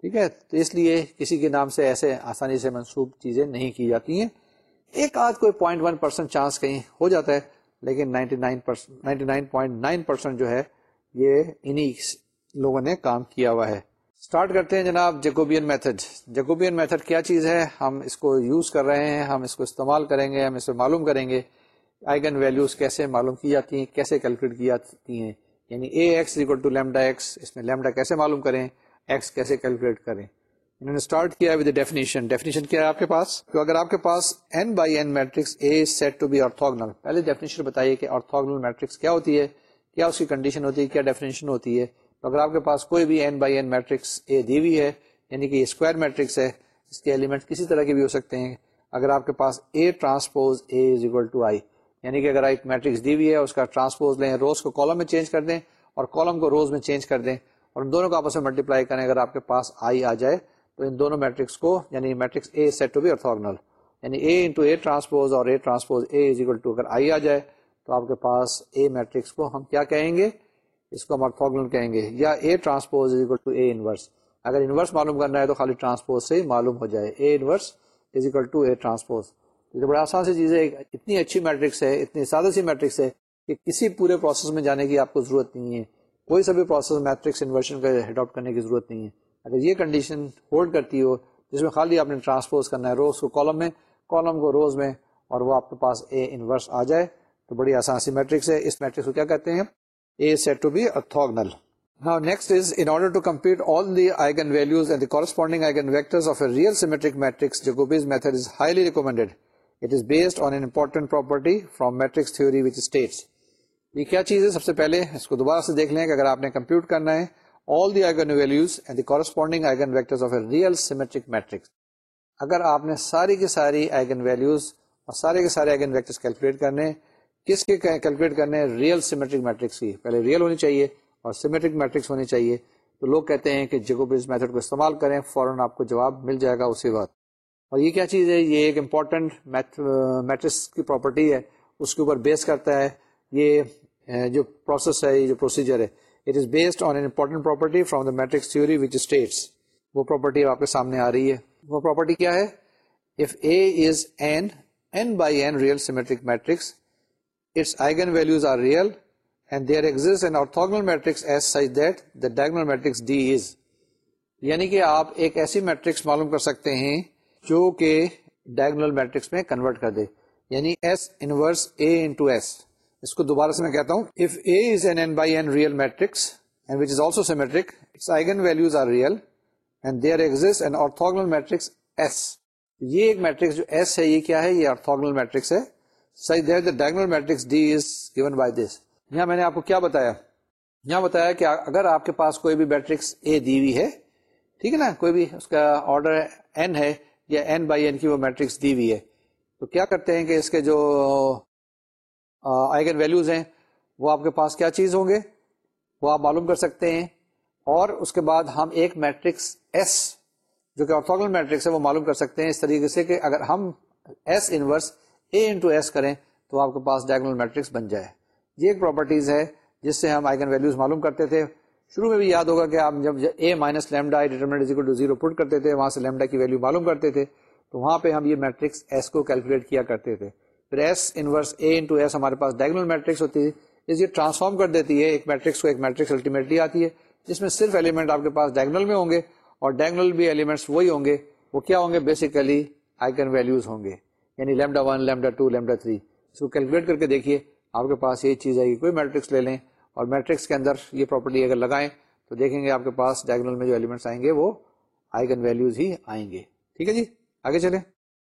ٹھیک ہے؟ تو اس لیے کسی کے نام سے ایسے آسانی سے منسوب چیزیں نہیں کی جاتی ہیں۔ ایک آدھ کوئی پوائنٹ ون پرسینٹ چانس کہیں ہو جاتا ہے۔ لیکن ninety nine percent ninety nine point nine percent جو ہے یہ انہی لوگوں نے کام کیا ہوا ہے۔ اسٹارٹ کرتے ہیں جناب جیکوبین میتھڈ جیکوبین میتھڈ کیا چیز ہے؟ ہم اس کو یوز کر رہے ہیں، ہم اس کو استعمال کریں گے، ہم اسے معلوم کریں گے۔ آئیگن ویلیوز کیسے معلوم کی جاتی ہیں؟ کیسے کیلکولیٹ کی جاتی ہیں؟ یعنی A x equal to lambda x اس میں لیمڈا کیسے معلوم کریں؟ ایکس کیسے کیلکولیٹ کریں؟ انہوں نے اسٹارٹ کیا ود ڈیفینیشن ڈیفینیشن کیا ہے آپ کے پاس؟ تو اگر آپ کے پاس n by n matrix A said to be orthogonal پہلے ڈیفینیشن بتائیے کہ آرتھوگنل میٹرکس کیا ہوتی ہے؟ کیا اس کی کنڈیشن ہوتی ہے؟ کیا ڈیفینیشن ہوتی ہے؟ تو اگر آپ کے پاس کوئی بھی n by n matrix A دی ہوئی ہے یعنی کہ یہ اسکوائر میٹرکس ہے، اس کے ایلیمنٹ کسی طرح کے بھی ہو سکتے ہیں۔ اگر آپ کے پاس A transpose A is equal to I یعنی کہ اگر ایک میٹرکس دی ہوئی ہے، اس کا ٹرانسپوز لیں روز کو کالم میں چینج کر دیں اور کالم کو روز میں چینج کر دیں اور ان دونوں کو آپس میں ملٹیپلائی کریں، اگر آپ کے پاس آئی آ جائے تو ان دونوں میٹرکس کو یعنی matrix A said to be orthogonal یعنی اے انٹو اے ٹرانسپوز اور A transpose A is equal to اگر آئی آ جائے تو آپ کے پاس اے میٹرکس کو ہم کیا کہیں گے؟ اس کو ہم آرتھوگنل کہیں گے، یا A transpose is equal to A inverse اگر انورس معلوم کرنا ہے تو خالی ٹرانسپوز سے ہی معلوم ہو جائے A inverse is equal to A transpose یہ بڑا آسان سی چیز ہے، اتنی اچھی میٹرکس ہے، اتنی سادہ سی میٹرکس ہے کہ کسی پورے پروسیس میں جانے کی آپ کو ضرورت نہیں ہے۔ کوئی سا بھی پروسیس میٹرکس انورشن کا اڈاپٹ کرنے کی ضرورت نہیں ہے۔ اگر یہ کنڈیشن ہولڈ کرتی ہو جس میں خالی آپ نے ٹرانسپوز کرنا ہے روز کو کالم میں کالم کو روز میں اور وہ آپ کے پاس اے انورس آ جائے تو بڑی آسان سی میٹرکس ہے۔ اس میٹرکس کو کیا کہتے ہیں A said to be orthogonal Now next is in order to compute all the eigenvalues and the corresponding eigenvectors of a real symmetric matrix, Jacobi's method is highly recommended. It is based on an important property from matrix theory which states. یہ کیا چیز ہے؟ سب سے پہلے اس کو دوبارہ سے دیکھ لیں کہ اگر آپ نے کمپیوٹ کرنا ہے all the eigenvalues and the corresponding eigenvector of a real symmetric matrix اگر آپ نے ساری کی ساری آئگن ویلوز اور سارے کے سارے آئگن ویکٹرس کیلکولیٹ کرنے، کس کے کیلکولیٹ کرنے؟ ریئل سیمیٹرک میٹرکس کی۔ پہلے ریئل ہونی چاہیے اور سیمیٹرک میٹرکس ہونی چاہیے۔ تو لوگ کہتے ہیں کہ جیکوبز میتھڈ کو استعمال کریں، فوراً آپ کو جواب مل جائے گا اسی وقت۔ اور یہ کیا چیز ہے؟ یہ ایک امپورٹنٹ میٹرکس کی پراپرٹی ہے۔ اس کے اوپر بیس کرتا ہے۔ یہ، جو پروسیس ہے، یہ جو پروسیجر ہے۔ It is based on an important property from the matrix theory which states وہ پراپرٹی آپ کے سامنے آ رہی ہے۔ وہ پراپرٹی کیا ہے؟ If A is an n by n real symmetric matrix its eigenvalues are real and there exist an orthogonal matrix S such that the diagonal matrix D is یعنی کہ آپ ایک ایسی میٹرکس معلوم کر سکتے ہیں جو کہ ڈائگنل میٹرکس میں کنورٹ کر دے۔ یعنی S inverse A into S اس کو دوبارہ سے میں کہتا ہوں. If A is an n by n real matrix and which is also symmetric its eigenvalues are real and there exist an orthogonal matrix S یہ ایک میٹرکس جو S ہے، یہ کیا ہے؟ یہ آرتھوگنل میٹرکس ہے. Such there the diagonal matrix D is given by this یہاں میں نے آپ کو کیا بتایا؟ یہاں بتایا کہ اگر آپ کے پاس کوئی بھی میٹرکس اے دی ہوئی ہے، ٹھیک ہے نا؟ کوئی بھی اس کا آرڈر این ہے یا این بائی این کی وہ میٹرکس دی ہوئی ہے، تو کیا کرتے ہیں کہ اس کے جو آئگن ویلوز ہیں، وہ آپ کے پاس کیا چیز ہوں گے؟ وہ آپ معلوم کر سکتے ہیں۔ اور اس کے بعد ہم ایک میٹرکس ایس جو کہ آرتھوگل میٹرکس ہے، وہ معلوم کر سکتے ہیں اس طریقے سے کہ اگر ہم S inverse A into S کریں تو آپ کے پاس ڈائگنل میٹرکس بن جائے۔ یہ ایک پراپرٹیز ہے جس سے ہم آئگن ویلوز معلوم کرتے تھے۔ شروع میں بھی یاد ہوگا کہ آپ جب A minus lambda to zero put کرتے تھے، وہاں سے لیمڈا کی ویلو معلوم کرتے تھے۔ تو وہاں پہ ہم یہ میٹرکس ایس کو کیلکولیٹ کیا کرتے تھے۔ پھر S inverse A into S ہمارے پاس ڈائگنل میٹرکس ہوتی ہے، اس یہ ٹرانسفارم کر دیتی ہے، ایک میٹرکس کو ایک میٹرکس الٹیمیٹلی آتی ہے، جس میں صرف ایلیمنٹ آپ کے پاس ڈائگنل میں ہوں گے اور ڈائگنل بھی ایلیمنٹس وہی ہوں گے، وہ کیا ہوں گے؟ بیسیکلی آئکن ویلوز ہوں گے یعنی lambda one lambda two lambda three اس کو کیلکولیٹ کر کے دیکھیے، آپ کے پاس یہ چیز آئے گی کوئی میٹرکس لے لیں اور میٹرکس کے اندر یہ پراپرٹی اگر لگائیں تو دیکھیں گے آپ کے پاس ڈائگنل میں جو ایلیمنٹس آئیں گے وہ آئگن ویلوز ہی آئیں گے۔ ٹھیک ہے جی؟ آگے چلیں۔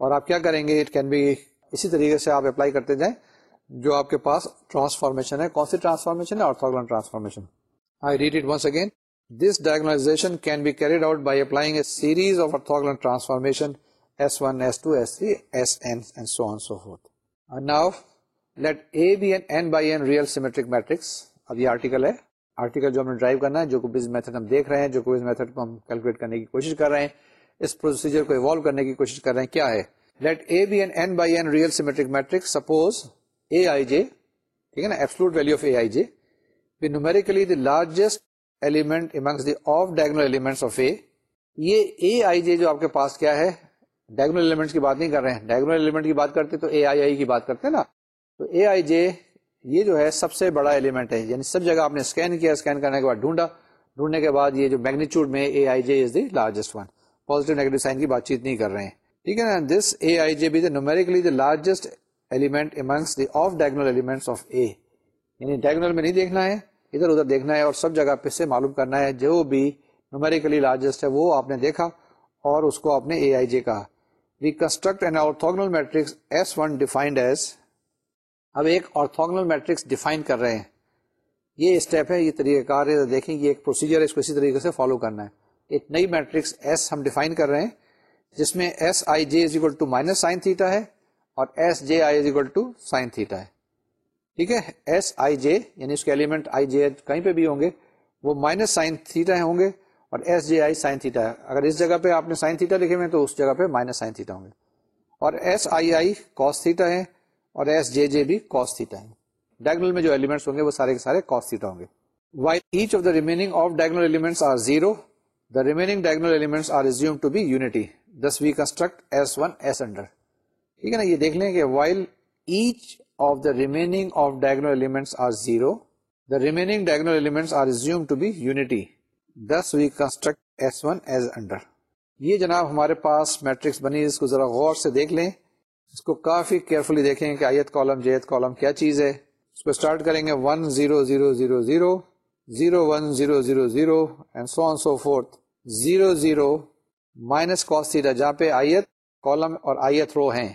اور آپ کیا کریں گے؟ اٹ کین بی اسی طریقے سے آپ اپلائی کرتے جائیں جو آپ کے پاس ٹرانسفارمیشن ہے۔ کون سی ٹرانسفارمیشن ہے؟ Orthogonal transformation I read it once again this diagonalization can be carried out by applying a series of orthogonal transformation S one S two S three S n and so on so forth now let A be an n by n real symmetric matrix اب یہ article ہے article جو ہم نے drive کرنا ہے جو کوئی میتھڈ ہم دیکھ رہے ہیں جو کوئی میتھڈ کو ہم کیلکولیٹ کرنے کی کوشش کر رہے ہیں اس پروسیجر کو ایوالو کرنے کی کوشش کر رہے ہیں۔ کیا ہے؟ Let A be an n by n real symmetric matrix suppose a i j ٹھیک ہے نا؟ Absolute value of a i j be numerically the largest element amongst the off diagonal elements of A یہ اے آئی جے جو آپ کے پاس کیا ہے؟ ڈائگنل ایلیمنٹ کی بات نہیں کر رہے ہیں۔ ڈائگنل ایلیمنٹ کی بات کرتے تو اے آئی آئی کی بات کرتے ہیں نا؟ تو اے آئی جے یہ جو ہے سب سے بڑا ایلیمنٹ ہے۔ یعنی سب جگہ آپ نے اسکین کیا اسکین کرنے کے بعد ڈھونڈا۔ ڈھونڈنے کے بعد یہ جو میگنیچیوڈ میں a i j is the largest one positive negative sign کی بات چیت نہیں کر رہے ہیں۔ ٹھیک ہے نا؟ This a i j be the numerically the largest element amongst the off diagonal elements of A یعنی ڈائگنل میں نہیں دیکھنا ہے، ادھر ادھر دیکھنا ہے اور سب جگہ پہ سے معلوم کرنا ہے۔ جو بھی نومیریکلی لارجسٹ ہے، وہ آپ نے دیکھا اور اس کو آپ نے اے آئی جے کہا۔ We construct an orthogonal matrix S one defined as اب ایک آرتھوگنل میٹرکس ڈیفائن کر رہے ہیں۔ یہ اسٹیپ ہے، یہ طریقہ کار ہے دیکھیں، یہ ایک پروسیجر ہے، اس کو اسی طریقے سے فالو کرنا ہے۔ ایک نئی میٹرکس ایس ہم ڈیفائن کر رہے ہیں، جس میں s i j is equal to minus sine theta ہے اور s j i is equal to sine theta ہے۔ ٹھیک ہے؟ ایس آئی جے یعنی اس کے ایلیمنٹ آئی جے کہیں پہ بھی ہوں گے، وہ مائنس سائن تھیٹا ہوں گے اور s j i sine theta ہے۔ اگر اس جگہ پہ آپ نے سائن تھیٹا لکھے ہوئے تو اس جگہ پہ مائنس سائن تھیٹا ہوں گے۔ اور S I i cos theta ہے اور ایس جے جے بھی کاس تھیٹا ہے ڈائگنل میں جو ایلیمنٹس ہوں گے وہ سارے کے سارے کاس تھیٹا ہوں گے۔ While each of the remaining off diagonal elements are zero the remaining diagonal elements are resume to be unity this we construct S one as under ٹھیک ہے نا یہ دیکھ لیں کہ while each of the remaining off diagonal elements are zero the remaining diagonal elements are resume to be unity this we construct S one as under یہ جناب ہمارے پاس میٹرکس بنی اس کو ذرا غور سے دیکھ لیں اس کو کافی کیئرفلی دیکھیں کہ آیت کالم جیت کالم کیا چیز ہے اس کو اسٹارٹ کریں گے one zero zero zero zero zero one zero zero zero and so on so forth zero zero minus cos theta جہاں پہ آیت کالم اور آیت رو ہیں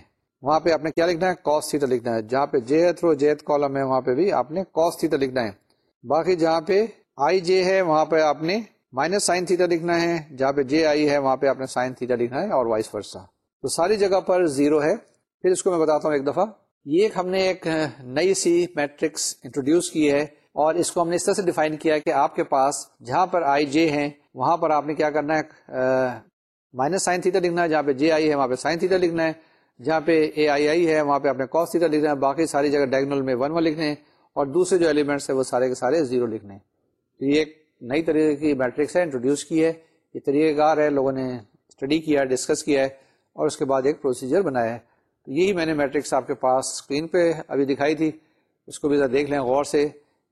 وہاں پہ آپ نے کیا لکھنا ہے کاس تھیٹا لکھنا ہے جہاں پہ جیت رو جیت کالم ہے وہاں پہ بھی آپ نے کاس تھیٹا لکھنا ہے باقی جہاں پہ آئی جے ہے وہاں پہ آپ نے مائنس سائن تھیٹا لکھنا ہے جہاں پہ جے آئی ہے وہاں پہ آپ نے سائن تھیٹا لکھنا ہے اور وائس ورسا تو ساری جگہ پر زیرو ہے پھر اس کو میں بتاتا ہوں ایک دفعہ یہ ہم نے ایک نئی سی میٹرکس انٹروڈیوس کی ہے اور اس کو ہم نے اس طرح سے ڈیفائن کیا کہ آپ کے پاس جہاں پر آئی جے ہیں، وہاں پر آپ نے کیا کرنا ہے؟ مائنس سائن تھیٹا لکھنا ہے، جہاں پہ جے آئی ہے، وہاں پہ سائن تھیٹا لکھنا ہے۔ جہاں پہ اے آئی آئی ہے، وہاں پہ آپ نے کاس تھیٹا لکھنا ہے۔ باقی ساری جگہ ڈائگنل میں ون ون لکھنے ہیں۔ اور دوسرے جو ایلیمنٹس ہیں، وہ سارے کے سارے زیرو لکھنے ہیں۔ تو یہ ایک نئی طریقے کی میٹرکس ہے انٹروڈیوس کی ہے۔ یہ طریقہ کار ہے، لوگوں نے اسٹڈی کیا ڈسکس کیا ہے۔ اور اس کے بعد ایک پروسیجر بنایا ہے۔ تو یہی میں نے میٹرکس آپ کے پاس اسکرین پہ ابھی دکھائی تھی۔ اس کو بھی ذرا دیکھ لیں غور سے۔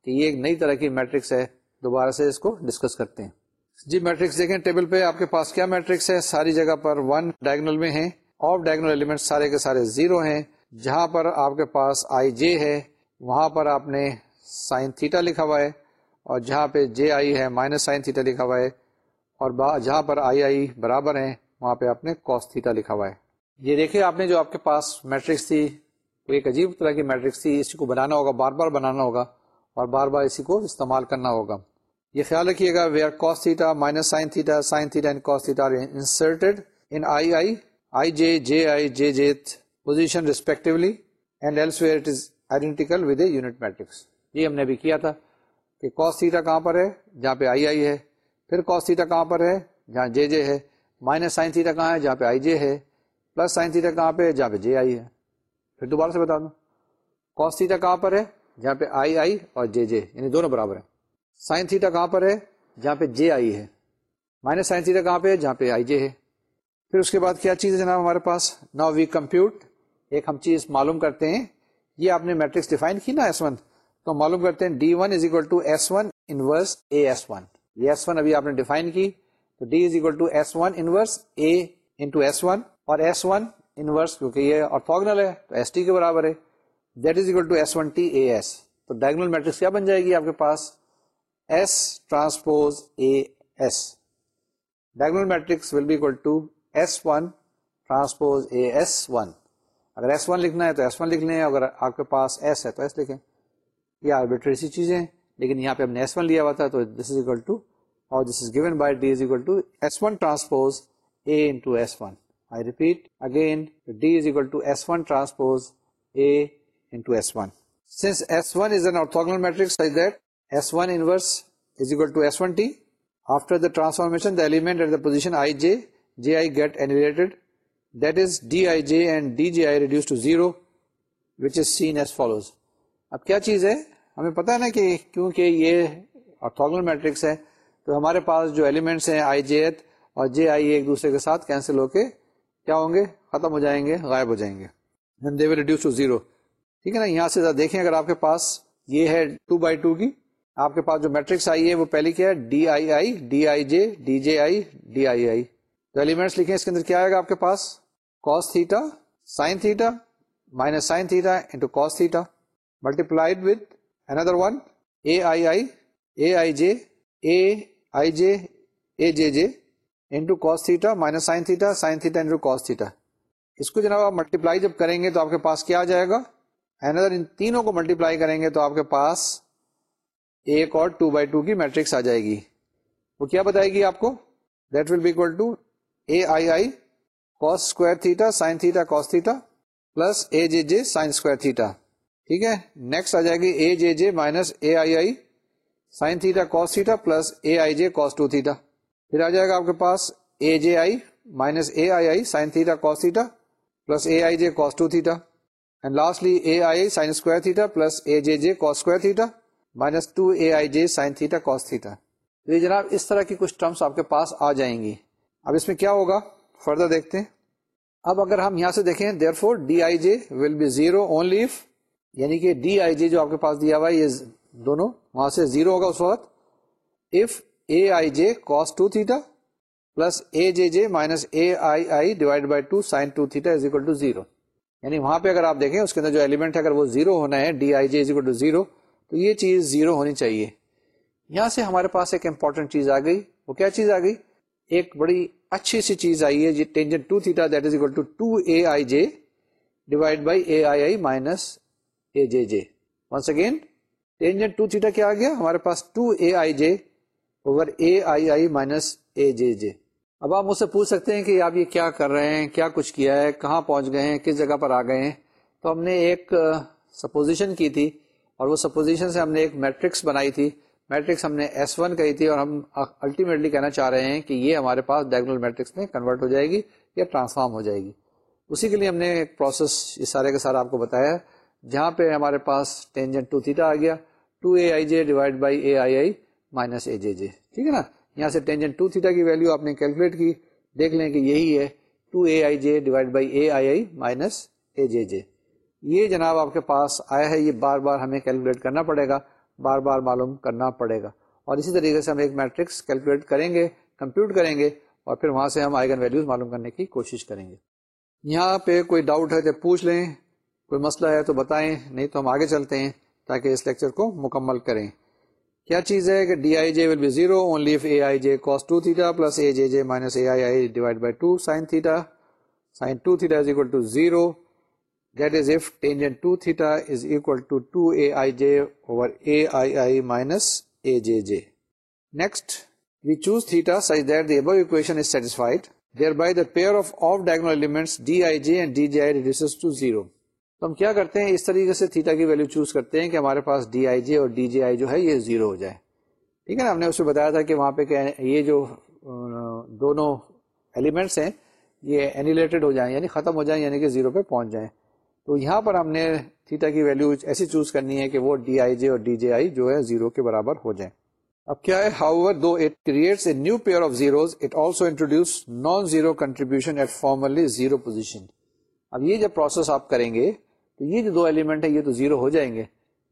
کہ یہ ایک نئی طرح کی میٹرکس ہے، دوبارہ سے اس کو ڈسکس کرتے ہیں۔ جی میٹرکس دیکھیں، ٹیبل پہ آپ کے پاس کیا میٹرکس ہے؟ ساری جگہ پر ون ڈائگنل میں ہیں۔ آف ڈائگنل ایلیمنٹ سارے کے سارے زیرو ہیں۔ جہاں پر آپ کے پاس آئی جے ہے، وہاں پر آپ نے سائن تھیٹا لکھا ہوا ہے۔ اور جہاں پہ جے آئی ہے مائنس سائن تھیٹا لکھا ہوا ہے۔ اور جہاں پر آئی آئی برابر ہیں، وہاں پہ آپ نے کوس تھیٹا لکھا ہوا ہے۔ یہ دیکھیں، آپ نے جو آپ کے پاس میٹرکس تھی، وہ ایک عجیب طرح کی میٹرکس تھی۔ اسی کو بنانا ہوگا، بار بار بنانا ہوگا۔ اور بار بار اسی کو استعمال کرنا ہوگا۔ یہ خیال رکھیے گا where cos theta minus sine theta sine theta and cos theta inserted in i i i j j i j jth position respectively and elsewhere it is identical with a unit matrix یہ ہم نے بھی کیا تھا کہ cos theta کہاں پر ہے؟ جہاں پہ آئی آئی ہے۔ پھر کوس تھیٹا کہاں پر ہے؟ جہاں جے جے ہے۔ مائنس سائن تھیٹا کہاں ہے؟ جہاں پہ آئی جے ہے۔ پلس سائن تھیٹا کہاں پہ ہے؟ جہاں پہ جے آئی ہے۔ پھر دوبارہ سے بتا دوں۔ کوس تھیٹا کہاں پر ہے؟ جہاں پہ آئی آئی اور جے جے یعنی دونوں برابر ہیں۔ سائن تھیٹا کہاں پر ہے؟ جہاں پہ جے آئی ہے۔ مائنس سائن تھیٹا کہاں پہ ہے؟ جہاں پہ آئی جے ہے۔ پھر اس کے بعد کیا چیز ہے جناب ہمارے پاس؟ نا وی کمپیوٹ ایک ہم چیز معلوم کرتے ہیں۔ یہ آپ نے میٹرکس ڈیفائن کی نا ایس ون؟ تو معلوم کرتے ہیں D one is equal to S one inverse A S one یہ ایس ون ابھی آپ نے ڈیفائن کی۔ تو D is equal to S one inverse A into S one اور ایس ون انورس کیونکہ یہ آرتھوگنل ہے، تو ایس ٹی کے برابر ہے۔ That is equal to S one T A S تو ڈائگنل میٹرکس کیا بن جائے گی آپ کے پاس؟ S transpose A S diagonal matrix will be equal to S one transpose A S one اگر ایس ون لکھنا ہے تو ایس ون لکھ لیں، اگر آپ کے پاس ایس ہے تو ایس لکھیں۔ یہ آربیٹری سی چیزیں لیکن یہاں پہ ہم نے ایس ون لیا ہوا تھا تو دس از اکول ٹو اور this is given by D is equal to S one transpose A into S one I repeat again D is equal to S one transpose A into S one since S one is an orthogonal matrix like that S one inverse is after the transformation the element at the position ij ji get annihilated. That is dij and dji reduced to zero which is seen as follows. اب کیا چیز ہے ہمیں پتا ہے نا کہ کیونکہ یہ آرتھوگنل میٹرکس ہے تو ہمارے پاس جو ایلیمنٹس ہیں آئی جے ایت اور جے آئی ایک دوسرے کے ساتھ کینسل ہو کے کیا ہوں گے ختم ہو جائیں گے غائب ہو جائیں گے they will reduce to zero ٹھیک ہے نا؟ یہاں سے دیکھیں اگر آپ کے پاس یہ ہے ٹو بائی ٹو کی، آپ کے پاس جو میٹرکس آئی ہے وہ پہلی کیا ہے؟ D i i d i j d j i d i i تو ایلیمنٹس لکھیں، اس کے اندر کیا آئے گا آپ کے پاس؟ Cos theta sine theta minus sine theta into cos theta multiplied with another one ai ai j a i j a j j into cos theta minus sin theta sin theta into cos theta. اس کو جناب آپ multiply جب کریں گے تو آپ کے پاس کیا آ جائے گا؟ اندر ان تینوں کو ملٹیپلائی کریں گے تو آپ کے پاس ایک اور ٹو بائی ٹو کی میٹرکس آ جائے گی۔ وہ کیا بتائے گی آپ کو؟ That will be equal to a i i cos square theta sine theta cos theta plus a j j sine square theta ٹھیک ہے؟ نیکسٹ آ جائے گی a j j minus a i i sine theta cos theta plus a i j cos two theta پھر آ جائے گا آپ کے پاس a j i minus a i i sine theta cos theta plus a i j cos two theta and lastly a i sine square theta plus a j j cos square theta minus two a i j sine theta cos theta یہ جناب اس طرح کی کچھ terms آپ کے پاس آ جائیں گی اب اس میں کیا ہوگا فردر دیکھتے ہیں اب اگر ہم یہاں سے دیکھیں therefore d i j will be zero only یعنی کہ ڈی آئی جے جو آپ کے پاس دیا ہوا ہے یہ دونوں وہاں سے زیرو ہوگا اس وقت if a i j cos two theta plus a j j minus a i i divide by two sine two theta is equal to zero یعنی وہاں پہ اگر آپ دیکھیں، اس کے اندر جو ایلیمنٹ ہے، اگر وہ زیرو ہونا ہے d i j to zero تو یہ چیز زیرو ہونی چاہیے۔ یہاں سے ہمارے پاس ایک امپورٹنٹ چیز آ گئی۔ وہ کیا چیز آ گئی؟ ایک بڑی اچھی سی چیز آئی ہے tangent two theta that is equal to two a i j divide by a i i minus a j j once again tangent two theta کیا آ گیا؟ ہمارے پاس two a i j over a i i minus a j j اب آپ مجھ سے پوچھ سکتے ہیں کہ آپ یہ کیا کر رہے ہیں، کیا کچھ کیا ہے، کہاں پہنچ گئے ہیں، کس جگہ پر آ گئے ہیں؟ تو ہم نے ایک سپوزیشن کی تھی اور وہ سپوزیشن سے ہم نے ایک میٹرکس بنائی تھی۔ میٹرکس ہم نے ایس ون کہی تھی اور ہم الٹیمیٹلی کہنا چاہ رہے ہیں کہ یہ ہمارے پاس ڈائگنل میٹرکس میں کنورٹ ہو جائے گی یا ٹرانسفارم ہو جائے گی۔ اسی کے لیے ہم نے ایک پروسیس اس سارے کے سارا آپ کو بتایا جہاں پہ ہمارے پاس ٹینجن ٹو تھیٹا آ گیا۔ Two a i j divided by a i i minus a j j ٹھیک ہے نا؟ یہاں سے ٹینجن ٹو تھیٹا کی ویلو آپ نے کیلکولیٹ کی۔ دیکھ لیں کہ یہی ہے two a i j divided by a i i minus a j j یہ جناب آپ کے پاس آیا ہے، یہ بار بار ہمیں کیلکولیٹ کرنا پڑے گا، بار بار معلوم کرنا پڑے گا۔ اور اسی طریقے سے ہم ایک میٹرکس کیلکولیٹ کریں گے کمپیوٹ کریں گے اور پھر وہاں سے ہم آئیگن ویلیوز معلوم کرنے کی کوشش کریں گے۔ یہاں پہ کوئی ڈاؤٹ ہے تو پوچھ لیں، کوئی مسئلہ ہے تو بتائیں، نہیں تو ہم آگے چلتے ہیں تاکہ اس لیکچر کو مکمل کریں۔ کیا چیز ہے کہ d i j will be zero only if a i j cos two theta plus a j j minus a i i divided by two sine theta sine two theta is equal to zero that is if tangent two theta is equal to two a i j over a i i minus a j j next we choose theta such that the above equation is satisfied there by the pair of of diagonal elements d i j and d j i reduce to zero تو ہم کیا کرتے ہیں؟ اس طریقے سے theta کی value choose کرتے ہیں کہ ہمارے پاس ڈی آئی جے اور ڈی جے آئی جو ہے یہ زیرو ہو جائے۔ ٹھیک ہے نا؟ ہم نے اسے بتایا تھا کہ وہاں پہ یہ جو دونوں ایلیمنٹس ہیں، یہ اینیلیٹڈ ہو جائیں یعنی ختم ہو جائیں یعنی کہ زیرو پہ پہنچ جائیں۔ تو یہاں پر ہم نے تھیٹا کی ویلو ایسی چوز کرنی ہے کہ وہ ڈی آئی جے اور ڈی جے آئی جو ہے زیرو کے برابر ہو جائیں۔ اب کیا ہے؟ However though it creates a new pair of zeros it also introduces non zero contribution at formerly zero position اب یہ جب پروسیس آپ کریں گے تو یہ جو دو ایلیمنٹ ہے یہ تو زیرو ہو جائیں گے۔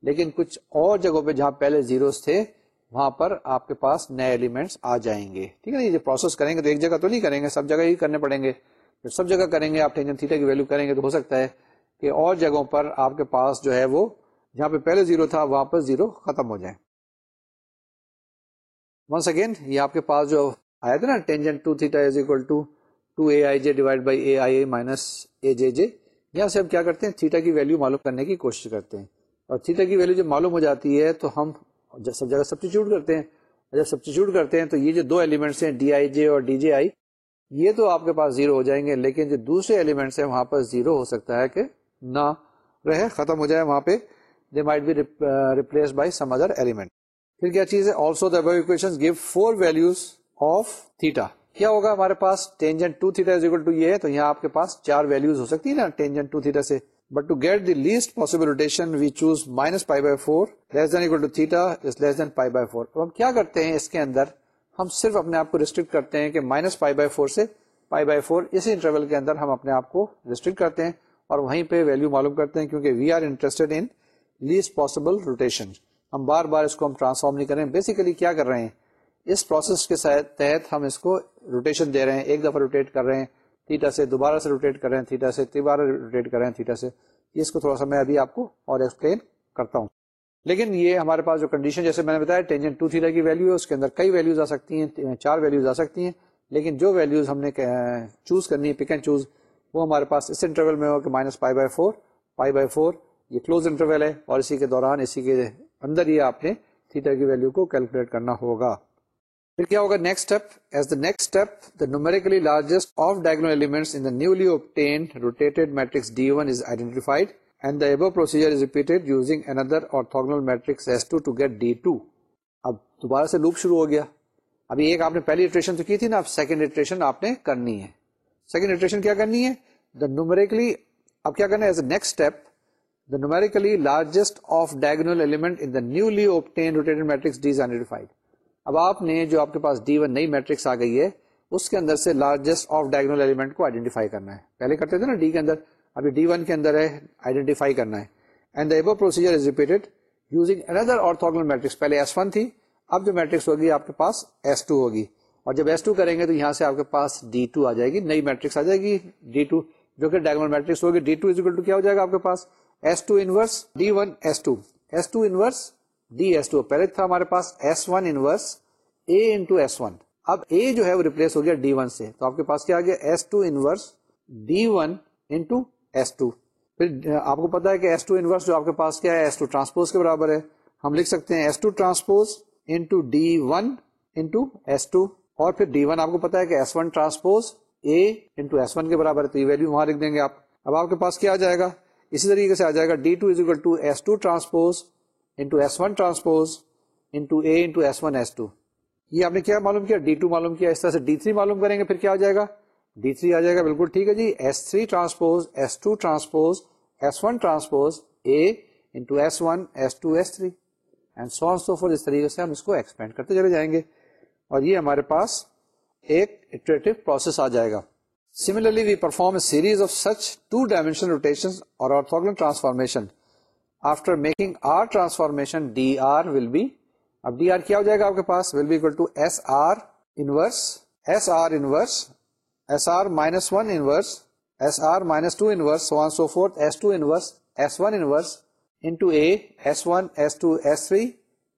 لیکن کچھ اور جگہوں پہ جہاں پہلے زیروز تھے، وہاں پر آپ کے پاس نئے ایلیمنٹس آ جائیں گے۔ ٹھیک ہے یہ جو پروسیس کریں گے تو ایک جگہ تو نہیں کریں گے، سب جگہ ہی کرنے پڑیں گے۔ جب سب جگہ کریں گے، آپ ٹینشن تھیٹا کی ویلو کریں گے تو ہو سکتا ہے کہ اور جگہوں پر آپ کے پاس جو ہے وہ جہاں پہ پہلے زیرو تھا، وہاں پر زیرو ختم ہو جائے ونس اگین یہ آپ کے پاس جو آیا تھا نا tangent two theta is equal to two a i j divided by a i a minus a j j یہاں سے ہم کیا کرتے ہیں؟ تھیٹا کی ویلو معلوم کرنے کی کوشش کرتے ہیں۔ اور تھیٹا کی ویلو جب معلوم ہو جاتی ہے تو ہم سب جگہ سبسٹیچیوٹ کرتے ہیں۔ جب سبسٹیچیوٹ کرتے ہیں تو یہ جو دو ایلیمنٹس ہیں ڈی آئی جے اور ڈی جے آئی یہ تو آپ کے پاس زیرو ہو جائیں گے، لیکن جو دوسرے ایلیمنٹس ہیں، وہاں پر زیرو ہو سکتا ہے کہ نہ رہے، ختم ہو جائے، وہاں پہ they might be replace by some other element پھر کیا چیز ہے؟ Also the equation give four values of theta کیا ہوگا؟ ہمارے پاس tangent two theta is equal to یہ ہے، تو یہاں آپ کے پاس چار ویلوز ہو سکتی ہے نا ٹینجن ٹو تھیٹا سے۔ But to get the least possible rotation we choose minus pi by four less than equal to theta is less than pi by four تو ہم کیا کرتے ہیں اس کے اندر؟ ہم صرف اپنے آپ کو ریسٹرکٹ کرتے ہیں کہ مائنس پائی بائی فور سے پائی بائی فور اسی انٹرول کے اندر ہم اپنے آپ کو ریسٹرکٹ کرتے ہیں اور وہیں پہ ویلو معلوم کرتے ہیں کیونکہ we are interested in least possible rotation ہم بار بار اس کو ہم ٹرانسفارم نہیں کر رہے ہیں۔ بیسیکلی کیا کر رہے ہیں؟ اس پروسیس کے تحت ہم اس کو روٹیشن دے رہے ہیں، ایک دفعہ روٹیٹ کر رہے ہیں تھیٹا سے دوبارہ سے روٹیٹ کر رہے ہیں تھیٹا سے دوبارہ روٹیٹ کر رہے ہیں تھیٹا سے۔ اس کو تھوڑا سا میں ابھی آپ کو اور ایکسپلین کرتا ہوں۔ لیکن یہ ہمارے پاس جو کنڈیشن جیسے میں نے بتایا ٹینجن ٹو تھیٹا کی ویلو ہے، اس کے اندر کئی ویلوز آ سکتی ہیں چار ویلوز آ سکتی ہیں۔ لیکن جو ویلوز ہم نے چوز کرنی ہے پک اینڈ چوز وہ ہمارے پاس اس انٹرول میں ہو کہ minus pi by four pi by four یہ کلوز انٹرول ہے اور اسی کے دوران، اسی کے اندر ہی آپ نے تھیٹا کی ویلو کو کیلکولیٹ کرنا ہوگا۔ پھر کیا ہوگا next step as the next step the numerically largest of diagonal elements in the newly obtained rotated matrix D one is identified and the above procedure is repeated using another orthogonal matrix S two to get D two اب دوبارہ سے loop شروع ہو گیا۔ ابھی ایک آپ نے پہلی اٹریشن تو کی تھی نا، اب سیکنڈ اٹریشن آپ نے کرنی ہے۔ سیکنڈ اٹریشن کیا کرنی ہے؟ دا نومیریکلی اب کیا کرنا ہے؟ As a next step the numerically largest of diagonal element in the newly obtain rotated matrix D is identified اب آپ نے جو آپ کے پاس ڈی ون نئی میٹرکس آ گئی ہے، اس کے اندر سے لارجسٹ آف ڈائگنل ایلیمنٹ کو آئیڈینٹیفائی کرنا ہے۔ پہلے کرتے تھے نا ڈی کے اندر ابھی ڈی ون کے اندر ہے آئیڈینٹیفائی کرنا ہے۔ And the above procedure is repeated using another orthogonal matrix پہلے ایس ون تھی، اب جو میٹرکس ہوگی آپ کے پاس ایس ٹو ہوگی۔ اور جب ایس ٹو کریں گے تو یہاں سے آپ کے پاس ڈی ٹو آ جائے گی، نئی میٹرکس آ جائے گی ڈی ٹو جو کہ ڈائگنل میٹرکس ہوگی۔ ڈی ٹو از ٹو کیا ہو جائے گا آپ کے پاس؟ S two inverse D one S two S two inverse D S two پہلے تھا ہمارے پاس S one inverse A into S one اب اے جو ہے وہ ریپلیس ہو گیا ڈی ون سے. تو آپ کے پاس کیا آ گیا? S two inverse D one into S two پھر آپ کو پتا ہے کہ ایس ٹو انورس جو آپ کے پاس کیا ہے؟ ایس ٹو ٹرانسپوز کے برابر ہے. ہم لکھ سکتے ہیں S two transpose into D one into S two اور پھر ڈی ون آپ کو پتا ہے کہ S one transpose A into S one کے برابر ہے. تو یہ ویلو وہاں لکھ دیں گے آپ. اب آپ کے پاس کیا آ جائے گا؟ اسی طریقے سے آ جائے گا. D two is equal to S two transpose into S one transpose into A into S one S two یہ آپ نے کیا معلوم کیا؟ ڈی ٹو معلوم کیا؟ اس طرح سے ڈی تھری معلوم کریں گے، پھر کیا آ جائے گا؟ ڈی تھری آ جائے گا، بالکل ٹھیک ہے جی۔ S three transpose S two transpose S one transpose A into S one S two S three and so so forth اس طریقے سے ہم اس کو ایکسپینڈ کرتے چلے جائیں گے۔ اور یہ ہمارے پاس ایک اٹریٹو پروسیس آ جائے گا۔ Similarly we perform a series of such two dimensional rotation or orthogonal transformation after making r transformation D r will be اب ڈی آر کیا ہو جائے گا آپ کے پاس will be equal to S r inverse S r inverse S r minus one inverse S r minus two inverse one so forth S two inverse S one inverse into A S one S two S three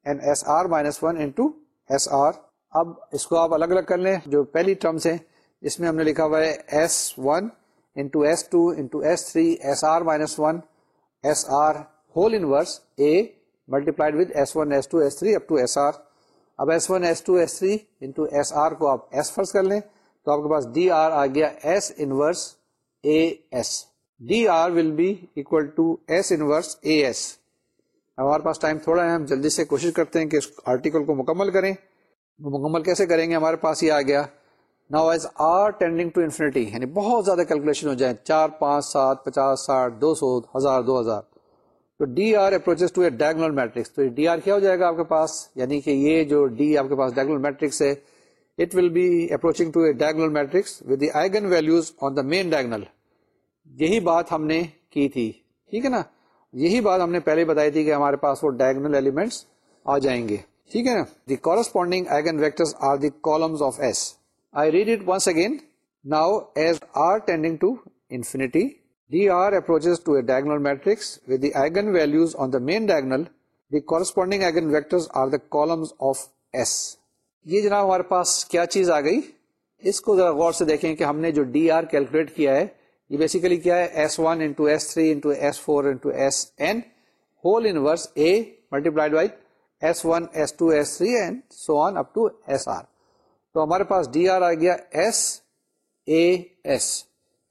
and S r minus one into S r اب اس کو آپ الگ الگ کر لیں جو پہلی ٹرمس ہیں اس میں ہم نے لکھا ہوا ہے S one into S two into S three S r minus one S r whole inverse A multiplied with S one S two S three up to S r اب S one S two S three into S r کو آپ S فرض کر لیں تو آپ کے پاس ڈی آر آ گیا S inverse A S D r will be equal to S inverse A S ہمارے پاس ٹائم تھوڑا ہے، ہم جلدی سے کوشش کرتے ہیں کہ اس آرٹیکل کو مکمل کریں۔ مکمل کیسے کریں گے؟ ہمارے پاس یہ آ گیا۔ نا as r tending to infinity یعنی بہت زیادہ کیلکولیشن ہو جائے۔ چار، پانچ، سات، پچاس، ساٹھ، دو سو، ہزار، دو ہزار۔ تو D r approaches to a diagonal matrix تو ڈی آر کیا ہو جائے گا آپ کے پاس؟ یعنی کہ یہ جو ڈی آپ کے پاس ڈائگنل میٹرکس ہے it will be approaching to a diagonal matrix with the eigen values on the main diagonal یہی بات ہم نے کی تھی ٹھیک ہے نا؟ یہی بات ہم نے پہلے بتائی تھی کہ ہمارے پاس وہ ڈائگنل ایلیمنٹس آ جائیں گے ٹھیک ہے نا؟ The corresponding eigen vector are the columns of S I read it once again. Now, as R tending to infinity, dr approaches to a diagonal matrix with the eigenvalues on the main diagonal. The corresponding eigenvectors are the columns of S. یہ جناب ہمارے پاس کیا چیز آ گئی اس کو ذرا غور سے دیکھیں کہ ہم نے جو ڈی آر کیلکولیٹ کیا ہے یہ بیسیکلی کیا ہے S one into S three into S four into S n whole inverse A multiplied by S one S two S three and so on up to S r تو ہمارے پاس D are آ گیا S A S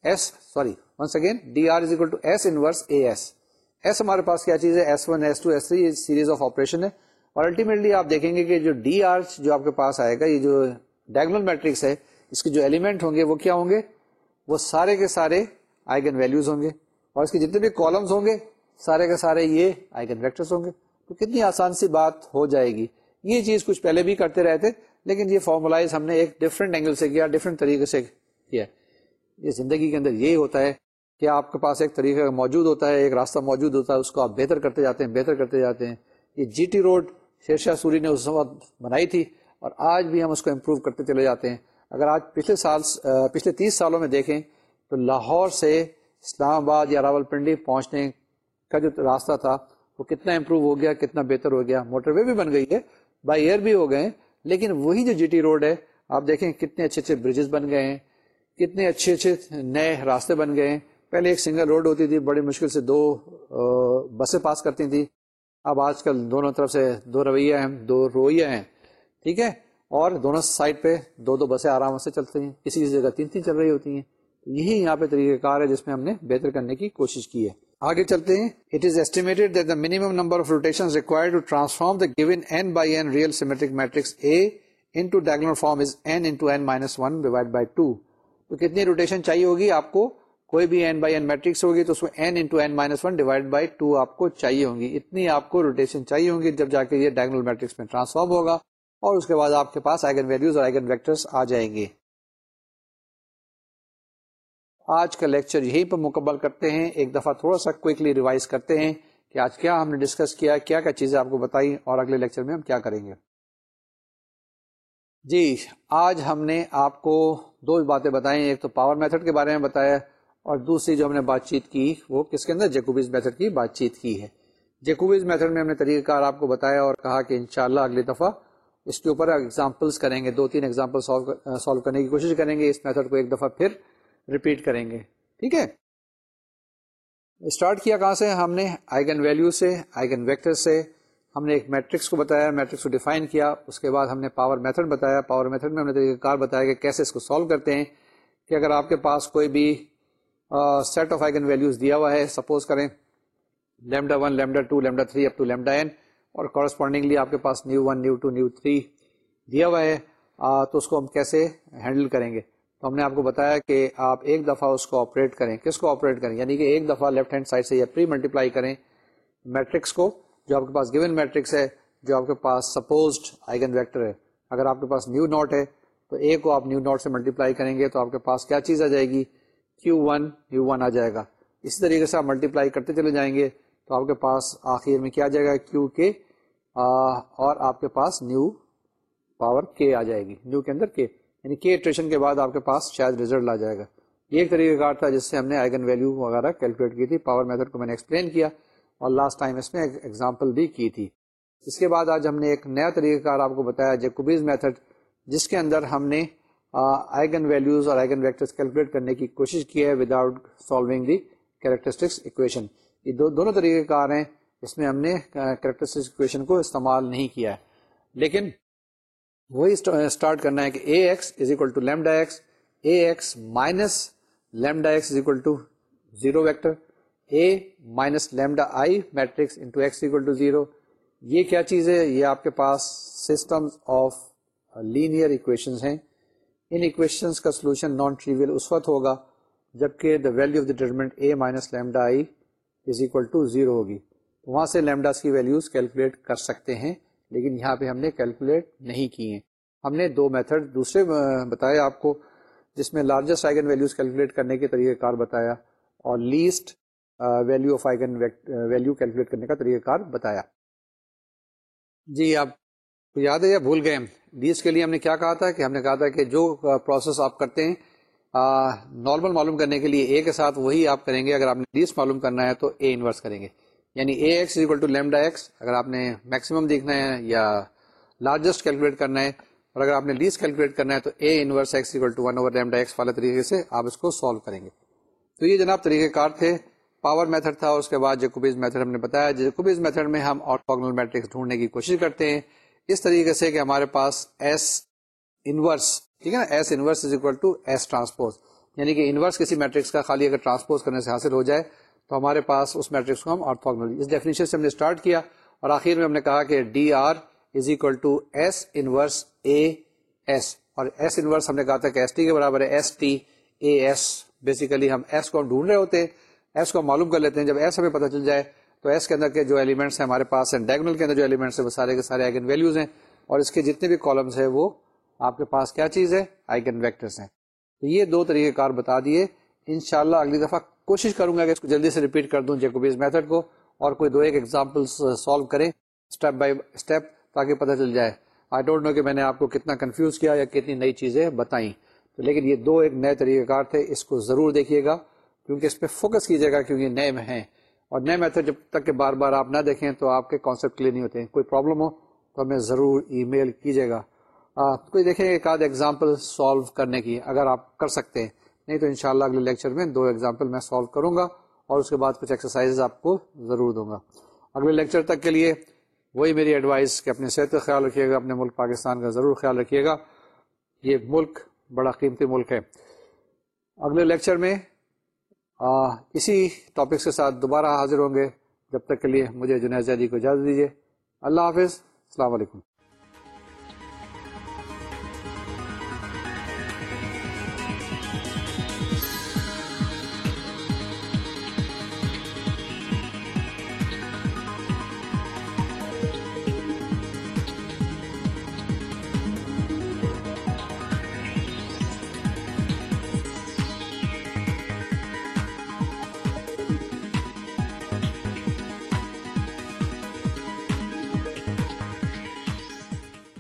S sorry once again D r is equal to S inverse A S S ہمارے پاس کیا چیز ہے؟ S one S two S three series of operation ہے. اور الٹیمیٹلی آپ دیکھیں گے کہ جو ڈی آر جو آپ کے پاس آئے گا، یہ جو ڈائگنل میٹرکس ہے، اس کے جو ایلیمنٹ ہوں گے، وہ کیا ہوں گے؟ وہ سارے کے سارے آئیگن ویلوز ہوں گے. اور اس کے جتنے بھی کالمس ہوں گے، سارے کے سارے یہ آئیگن ویکٹرس ہوں گے. تو کتنی آسان سی بات ہو جائے گی. یہ چیز کچھ پہلے بھی کرتے رہے تھے، لیکن یہ فارمولائز ہم نے ایک ڈفرینٹ اینگل سے کیا ڈفرینٹ طریقے سے کیا. یہ زندگی کے اندر یہی ہوتا ہے۔ کہ آپ کے پاس ایک طریقہ موجود ہوتا ہے، ایک راستہ موجود ہوتا ہے، اس کو آپ بہتر کرتے جاتے ہیں، بہتر کرتے جاتے ہیں۔ یہ جی ٹی روڈ شیر شاہ سوری نے اس وقت بنائی تھی اور آج بھی ہم اس کو امپروو کرتے چلے جاتے ہیں۔ اگر آج پچھلے سال، پچھلے تیس سالوں میں دیکھیں تو لاہور سے اسلام آباد یا راول پنڈی پہنچنے کا جو راستہ تھا، وہ کتنا امپروو ہو گیا، کتنا بہتر ہو گیا۔ موٹر وے بھی بن گئی ہے بائی ایئر بھی ہو گئے ہیں، لیکن وہی جو جی ٹی روڈ ہے، آپ دیکھیں کتنے اچھے اچھے بریجز بن گئے ہیں، کتنے اچھے اچھے نئے راستے بن گئے ہیں۔ پہلے ایک سنگل روڈ ہوتی تھی، بڑی مشکل سے دو بسیں پاس کرتی تھی اب آج کل دونوں طرف سے دو رویہ ہیں، دو رویہ ہیں، ٹھیک ہے؟ اور دونوں سائڈ پہ دو دو بسیں آرام سے چلتے ہیں، کسی کسی جگہ تین تین چل رہی ہوتی ہیں۔ یہی یہاں پہ طریقہ کار ہے جس میں ہم نے بہتر کرنے کی کوشش کی ہے۔ آگے چلتے ہیں۔ It is estimated that the minimum number of rotation required to transform the given n by n real symmetric matrix A into diagonal form is n into n minus one divided by two تو کتنی rotation چاہیے ہوگی آپ کو؟ کوئی بھی n by N matrix ہوگی تو اس میں n into n minus one divided by two آپ کو چاہیے ہوں گی۔ اتنی آپ کو روٹیشن چاہیے ہوں گی جب جا کے یہ ڈائگنل میٹرکس میں ٹرانسفارم ہوگا اور اس کے بعد آپ کے پاس آئگن ویلوز اور آئگن ویکٹرس آ جائیں گے آج کا لیکچر یہیں پر مکمل کرتے ہیں۔ ایک دفعہ تھوڑا سا کوئکلی ریوائز کرتے ہیں کہ آج کیا ہم نے ڈسکس کیا کیا کیا چیزیں آپ کو بتائی اور اگلے لیکچر میں ہم کیا کریں گے۔ جی آج ہم نے آپ کو دو باتیں بتائیں۔ ایک تو پاور میتھڈ کے بارے میں بتایا اور دوسری جو ہم نے بات چیت کی، وہ کس کے اندر؟ جیکوبیز میتھڈ کی بات چیت کی ہے۔ جیکوبیز میتھڈ میں ہم نے طریقہ کار آپ کو بتایا اور کہا کہ انشاءاللہ اگلی دفعہ اس کے اوپر ایگزامپلس کریں گے، دو تین ایگزامپل سالو کرنے کی کوشش کریں گے، اس میتھڈ کو ایک دفعہ پھر ریپیٹ کریں گے۔ ٹھیک ہے؟ اسٹارٹ کیا کہاں سے؟ ہم نے آئگن ویلو سے آئگن ویکٹر سے۔ ہم نے ایک میٹرکس کو بتایا میٹرکس کو ڈیفائن کیا۔ اس کے بعد ہم نے پاور میتھڈ بتایا۔ پاور میتھڈ میں ہم نے طریقہ کار بتایا کہ کیسے اس کو سالو کرتے ہیں کہ اگر آپ کے پاس کوئی بھی سیٹ آف آئگن ویلوز دیا ہوا ہے۔ سپوز کریں lambda one lambda two lambda three up to lambda n اور کورسپونڈنگلی آپ کے پاس nu one nu two nu three دیا ہوا ہے۔ تو اس کو ہم کیسے ہینڈل کریں گے؟ تو ہم نے آپ کو بتایا کہ آپ ایک دفعہ اس کو آپریٹ کریں۔ کس کو آپریٹ کریں؟ یعنی کہ ایک دفعہ لیفٹ ہینڈ سائڈ سے یا پری ملٹیپلائی کریں میٹرکس کو، جو آپ کے پاس گیون میٹرکس ہے، جو آپ کے پاس سپوزڈ آئگن ویکٹر ہے۔ اگر آپ کے پاس نیو نوٹ ہے، تو اے کو آپ نیو نوٹ سے ملٹیپلائی کریں گے تو آپ کے پاس کیا چیز آ جائے گی؟ کیو ون نیو ون آ جائے گا۔ اسی طریقے سے آپ ملٹیپلائی کرتے چلے جائیں گے تو آپ کے پاس آخر میں کیا آ جائے گا؟ کیو کے اور آپ کے پاس نیو پاور کے آ جائے گی۔ نیو کے اندر کے یعنی کے ٹریشن کے بعد آپ کے پاس شاید ریزلٹ آ جائے گا۔ یہ ایک طریقہ کار تھا جس سے ہم نے آئگن ویلو وغیرہ کیلکولیٹ کی تھی پاور میتھڈ کو میں نے ایکسپلین کیا اور لاسٹ ٹائم اس میں ایگزامپل بھی کی تھی۔ اس کے بعد آج ہم نے ایک نیا طریقہ کار آپ کو بتایا جیکوبیز میتھڈ جس کے اندر ہم نے آئگن ویلوز اور آئگن ویکٹرس کیلکولیٹ کرنے کی کوشش کی ہے without solving the characteristics equation یہ دو دونوں طریقے کار ہیں، اس میں ہم نے کیریکٹرسٹکس اکویشن کو استعمال نہیں کیا ہے۔ لیکن وہی اسٹارٹ کرنا ہے کہ A X is equal to lambda X A X minus lambda X is equal to zero vector A minus lambda I matrix into X equal to zero یہ کیا چیز ہے؟ یہ آپ کے پاس سسٹم آف لینئر اکویشنز ہیں۔ ان اکویشنز کا سولوشن نان ٹریویل اس وقت ہوگا جبکہ the value of the determinant A minus lambda I is equal to zero ہوگی۔ وہاں سے لیمڈاس کی ویلوز کیلکولیٹ کر سکتے ہیں، لیکن یہاں پہ ہم نے کیلکولیٹ نہیں کی ہیں۔ ہم نے دو میتھڈ دوسرے بتایا آپ کو، جس میں لارجسٹ آئگن ویلوز کیلکولیٹ کرنے کے طریقہ کار بتایا اور least value of eigen value calculate کرنے کا طریقہ کار بتایا۔ جی آپ کو یاد ہے یا بھول گئے لیسٹ کے لیے ہم نے کیا کہا تھا کہ ہم نے کہا تھا کہ جو پروسیس آپ کرتے ہیں نارمل معلوم کرنے کے لیے اے کے ساتھ وہی آپ کریں گے، اگر آپ نے لیسٹ معلوم کرنا ہے تو اے انورس کریں گے. یعنی A x equal to lambda x اگر آپ نے میکسیمم دیکھنا ہے یا لارجسٹ کیلکولیٹ کرنا ہے، اور اگر آپ نے لیسٹ کیلکولیٹ کرنا ہے تو A inverse x equal to one over lambda x والے طریقے سے آپ اس کو سالو کریں گے. تو یہ جناب طریقہ کار تھے. پاور میتھڈ تھا، اس کے بعد جیکوبیز میتھڈ ہم نے بتایا. جیکوبیز میتھڈ میں ہم آٹوگنل میٹرکس ڈھونڈنے کی کوشش کرتے ہیں. اس طریقے سے کہ ہمارے پاس ایس انورس ٹھیک ہے نا؟ S inverse is equal to S transpose یعنی کہ انورس کسی میٹرکس کا خالی اگر ٹرانسپوز کرنے سے حاصل ہو جائے تو ہمارے پاس اس میٹرکس کو ہم آرتھوگنل اس ڈیفینیشن سے ہم نے اسٹارٹ کیا اور آخر میں ہم نے کہا کہ D r is equal to S inverse A S اور ایس انورس ہم نے کہا تھا کہ ایس ٹی کے برابر ہے S T A S basically ہم ایس کو ہم ڈھونڈ رہے ہوتے ہیں ایس کو ہم معلوم کر لیتے ہیں، جب ایس ہمیں پتہ چل جائے تو ایس کے اندر کے جو ایلیمنٹس ہیں ہمارے پاس ہیں ڈائگنل کے اندر جو ایلیمنٹس ہیں، وہ سارے کے سارے آئگن ویلیوز ہیں اور اس کے جتنے بھی کالمس ہیں، وہ آپ کے پاس کیا چیز ہے؟ آئگن ویکٹرس ہیں۔ تو یہ دو طریقے کار بتا دیے۔ انشاءاللہ اگلی دفعہ کوشش کروں گا کہ اس کو جلدی سے ریپیٹ کر دوں جیکوبیز میتھڈ کو اور کوئی دو ایک ایگزامپل سالو کریں اسٹیپ بائی اسٹیپ تاکہ پتہ چل جائے۔ آئی ڈونٹ نو کہ میں نے آپ کو کتنا کنفیوز کیا یا کتنی نئی چیزیں بتائیں۔ تو لیکن یہ دو ایک نئے طریقہ کار تھے، اس کو ضرور دیکھیے گا۔ کیونکہ اس پہ فوکس کیجیے گا، کیونکہ نئے میں ہیں۔ اور نئے میتھڈ جب تک کہ بار بار آپ نہ دیکھیں تو آپ کے کانسیپٹ کلیئر نہیں ہوتے ہیں۔ کوئی پرابلم ہو تو ہمیں ضرور ای میل کیجیے گا۔ کوئی دیکھیں ایک آدھ ایگزامپل سالو کرنے کی، اگر آپ کر سکتے ہیں۔ نہیں تو انشاءاللہ اگلے لیکچر میں دو ایگزامپل میں سالو کروں گا اور اس کے بعد کچھ ایکسرسائز آپ کو ضرور دوں گا۔ اگلے لیکچر تک کے لیے وہی میری ایڈوائس کہ اپنی صحت کا خیال رکھیے گا، اپنے ملک پاکستان کا ضرور خیال رکھیے گا۔ یہ ملک بڑا قیمتی ملک ہے۔ اگلے لیکچر میں آ, اسی ٹاپکس کے ساتھ دوبارہ حاضر ہوں گے۔ جب تک کے لیے مجھے جنید زیدی کو اجازت دیجیے اللہ حافظ۔ السلام علیکم۔